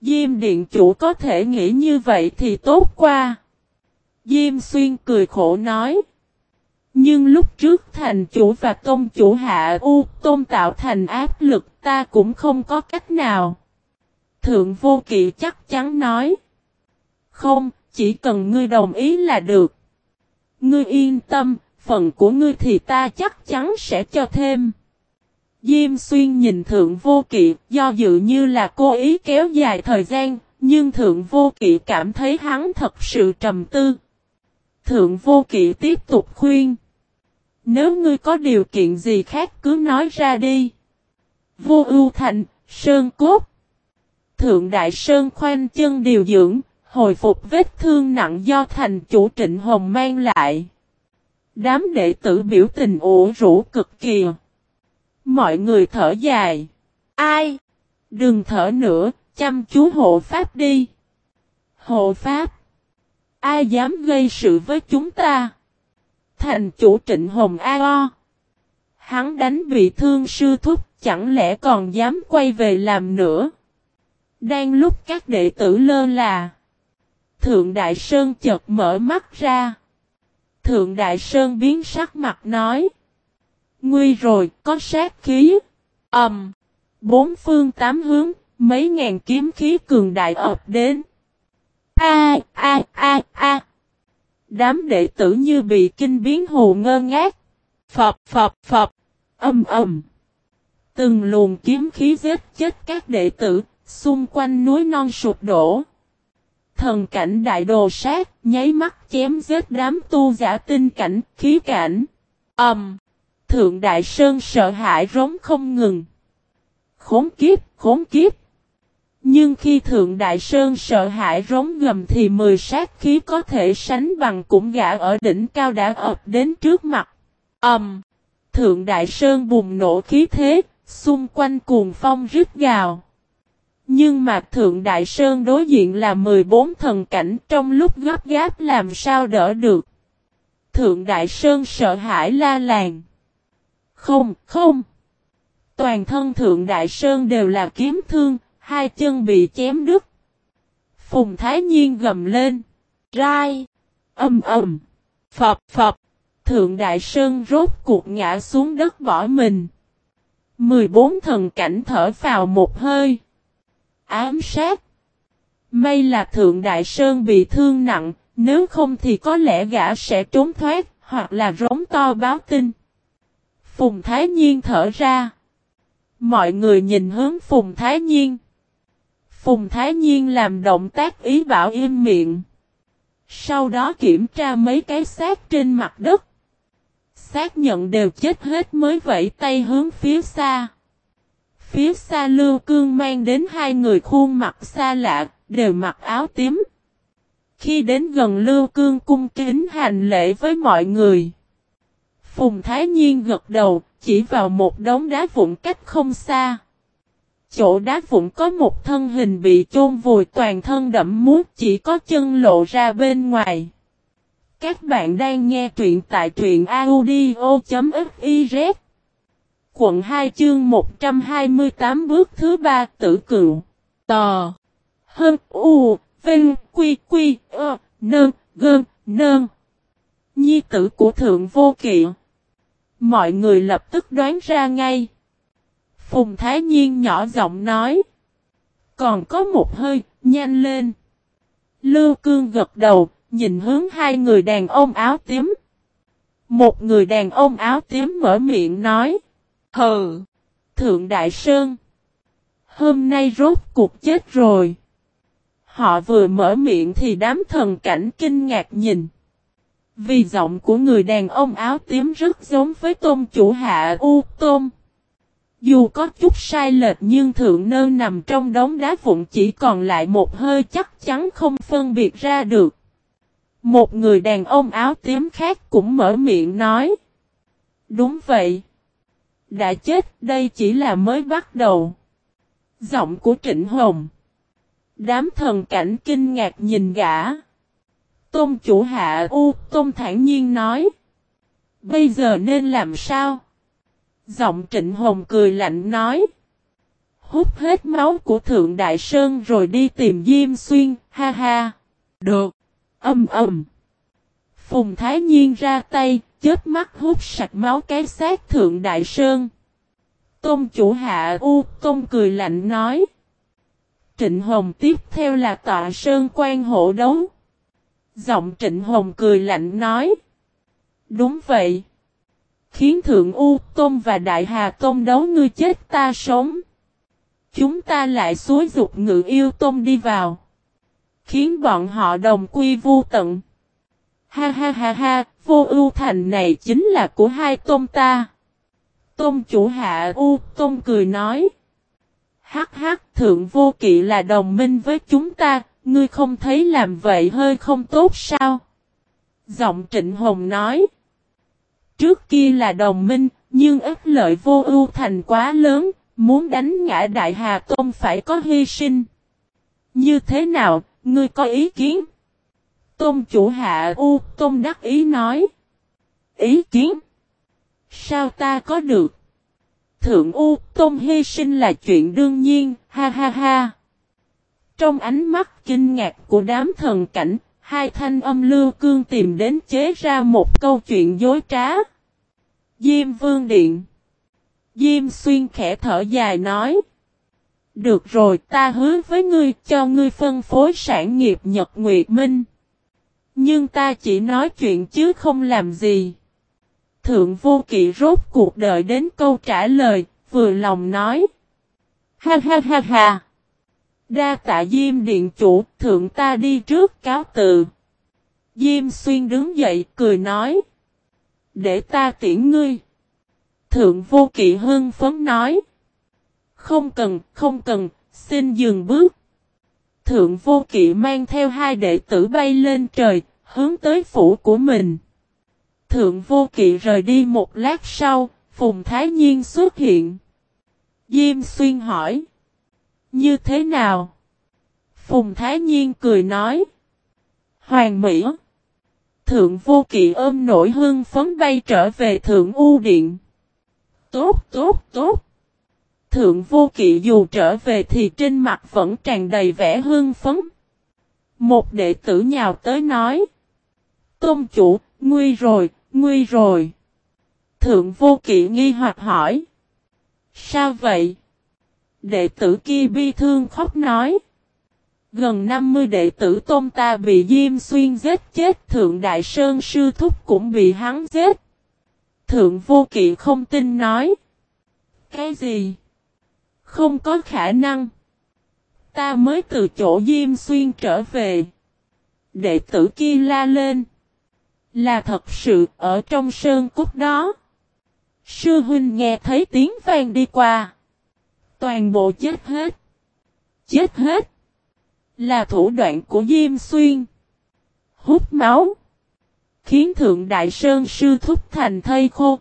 Diêm Điện Chủ có thể nghĩ như vậy thì tốt qua. Diêm Xuyên cười khổ nói. Nhưng lúc trước thành chủ và tôn chủ hạ U tôn tạo thành áp lực ta cũng không có cách nào. Thượng vô kỵ chắc chắn nói. Không, chỉ cần ngươi đồng ý là được. Ngươi yên tâm, phần của ngươi thì ta chắc chắn sẽ cho thêm. Diêm xuyên nhìn thượng vô kỵ, do dự như là cố ý kéo dài thời gian, nhưng thượng vô kỵ cảm thấy hắn thật sự trầm tư. Thượng vô kỵ tiếp tục khuyên. Nếu ngươi có điều kiện gì khác cứ nói ra đi. Vô ưu thành, sơn cốt. Thượng đại sơn khoanh chân điều dưỡng, hồi phục vết thương nặng do thành chủ trịnh hồng mang lại. Đám đệ tử biểu tình ủ rũ cực kỳ. Mọi người thở dài. Ai? Đừng thở nữa, chăm chú hộ pháp đi. Hộ pháp. Ai dám gây sự với chúng ta? Thành chủ trịnh hồng A-o. Hắn đánh bị thương sư thúc, chẳng lẽ còn dám quay về làm nữa? Đang lúc các đệ tử lơ là. Thượng Đại Sơn chợt mở mắt ra. Thượng Đại Sơn biến sắc mặt nói. Nguy rồi, có sát khí. Ẩm. Um, bốn phương tám hướng, mấy ngàn kiếm khí cường đại ập đến. A a a a. Đám đệ tử như bị kinh biến hồ ngơ ngác. Phập phập phập. Âm ầm. Từng luồng kiếm khí giết chết các đệ tử, xung quanh núi non sụp đổ. Thần cảnh đại đồ sát, nháy mắt chém giết đám tu giả tinh cảnh, khí cảnh. Ầm. Um, Thượng Đại Sơn sợ hãi rống không ngừng. Khốn kiếp, khốn kiếp. Nhưng khi Thượng Đại Sơn sợ hãi rống gầm thì mười sát khí có thể sánh bằng cũng gã ở đỉnh cao đã ập đến trước mặt. Ầm. Um, Thượng Đại Sơn bùng nổ khí thế, xung quanh cuồng phong rít gào. Nhưng mà Thượng Đại Sơn đối diện là 14 thần cảnh trong lúc gấp gáp làm sao đỡ được. Thượng Đại Sơn sợ hãi la làng. Không, không. Toàn thân Thượng Đại Sơn đều là kiếm thương, hai chân bị chém đứt. Phùng Thái Nhiên gầm lên. Rai. Âm ầm. Phập phập. Thượng Đại Sơn rốt cuộc ngã xuống đất bỏ mình. 14 thần cảnh thở vào một hơi. Ám sát. May là Thượng Đại Sơn bị thương nặng, nếu không thì có lẽ gã sẽ trốn thoát, hoặc là rống to báo tin. Phùng Thái Nhiên thở ra. Mọi người nhìn hướng Phùng Thái Nhiên. Phùng Thái Nhiên làm động tác ý bảo im miệng. Sau đó kiểm tra mấy cái xác trên mặt đất. Xác nhận đều chết hết mới vẫy tay hướng phía xa. Phía xa Lưu Cương mang đến hai người khuôn mặt xa lạ, đều mặc áo tím. Khi đến gần Lưu Cương cung kính hành lễ với mọi người. Phùng Thái Nhiên gật đầu, chỉ vào một đống đá vụn cách không xa. chỗ đá vụn có một thân hình bị chôn vùi toàn thân đẫm muốt chỉ có chân lộ ra bên ngoài. Các bạn đang nghe truyện tại truyện audio.fif Quận 2 chương 128 bước thứ 3 tử cựu. Tò. Hơn U, Vinh, Quy Quy, Ơ, Nơn, Gơn, Nơn. Nhi tử của thượng vô kỵ. Mọi người lập tức đoán ra ngay. Phùng Thái Nhiên nhỏ giọng nói. Còn có một hơi, Nhanh lên. Lưu Cương gật đầu, Nhìn hướng hai người đàn ông áo tím. Một người đàn ông áo tím mở miệng nói. Hừ! Thượng Đại Sơn! Hôm nay rốt cuộc chết rồi. Họ vừa mở miệng thì đám thần cảnh kinh ngạc nhìn. Vì giọng của người đàn ông áo tím rất giống với tôn chủ hạ U Tôn. Dù có chút sai lệch nhưng thượng nơ nằm trong đống đá vụn chỉ còn lại một hơi chắc chắn không phân biệt ra được. Một người đàn ông áo tím khác cũng mở miệng nói. Đúng vậy. Đã chết, đây chỉ là mới bắt đầu. Giọng của Trịnh Hồng. Đám thần cảnh kinh ngạc nhìn gã. Tôn chủ hạ U, Tôn thản nhiên nói. Bây giờ nên làm sao? Giọng Trịnh Hồng cười lạnh nói. Hút hết máu của Thượng Đại Sơn rồi đi tìm Diêm Xuyên, ha ha. Được. Âm ầm. Phùng Thái Nhiên ra tay, chết mắt hút sạch máu cái xác Thượng Đại Sơn. Tôn chủ hạ U, Tôn cười lạnh nói. Trịnh Hồng tiếp theo là tọa Sơn quan hộ đấu. Giọng Trịnh Hồng cười lạnh nói. Đúng vậy. Khiến Thượng U, Tôn và Đại Hà Tôn đấu ngươi chết ta sống. Chúng ta lại xúi dục ngự yêu Tôn đi vào khiến bọn họ đồng quy vu tận. Ha ha ha ha, vô ưu thành này chính là của hai tôn ta. Tôn chủ hạ u, tôn cười nói. Hắc hắc, thượng vô kỵ là đồng minh với chúng ta, ngươi không thấy làm vậy hơi không tốt sao? Giọng trịnh hồng nói. Trước kia là đồng minh, nhưng ích lợi vô ưu thành quá lớn, muốn đánh ngã đại hà tôn phải có hy sinh. Như thế nào, Ngươi có ý kiến? Tôn chủ hạ U Tôn đắc ý nói. Ý kiến? Sao ta có được? Thượng U Tôn hy sinh là chuyện đương nhiên, ha ha ha. Trong ánh mắt kinh ngạc của đám thần cảnh, hai thanh âm lưu cương tìm đến chế ra một câu chuyện dối trá. Diêm Vương Điện Diêm Xuyên khẽ thở dài nói. Được rồi ta hứa với ngươi cho ngươi phân phối sản nghiệp Nhật Nguyệt Minh. Nhưng ta chỉ nói chuyện chứ không làm gì. Thượng vô kỵ rốt cuộc đợi đến câu trả lời, vừa lòng nói. Ha ha ha ha. Đa tạ Diêm Điện Chủ, thượng ta đi trước cáo từ. Diêm Xuyên đứng dậy, cười nói. Để ta tiễn ngươi. Thượng vô kỵ hưng phấn nói. Không cần, không cần, xin dừng bước. Thượng vô kỵ mang theo hai đệ tử bay lên trời, hướng tới phủ của mình. Thượng vô kỵ rời đi một lát sau, Phùng Thái Nhiên xuất hiện. Diêm xuyên hỏi. Như thế nào? Phùng Thái Nhiên cười nói. Hoàng Mỹ. Thượng vô kỵ ôm nổi hương phấn bay trở về Thượng U Điện. Tốt, tốt, tốt. Thượng vô kỵ dù trở về thì trên mặt vẫn tràn đầy vẻ hương phấn. Một đệ tử nhào tới nói. Tôn chủ, nguy rồi, nguy rồi. Thượng vô kỵ nghi hoặc hỏi. Sao vậy? Đệ tử kia bi thương khóc nói. Gần 50 đệ tử tôn ta bị Diêm Xuyên giết chết Thượng Đại Sơn Sư Thúc cũng bị hắn giết. Thượng Vô Kỵ không tin nói. Cái gì? Không có khả năng. Ta mới từ chỗ Diêm Xuyên trở về. Đệ tử kia la lên. Là thật sự ở trong sơn cốt đó. Sư huynh nghe thấy tiếng vang đi qua. Toàn bộ chết hết. Chết hết. Là thủ đoạn của Diêm Xuyên. Hút máu. Khiến Thượng Đại Sơn sư thúc thành thây khô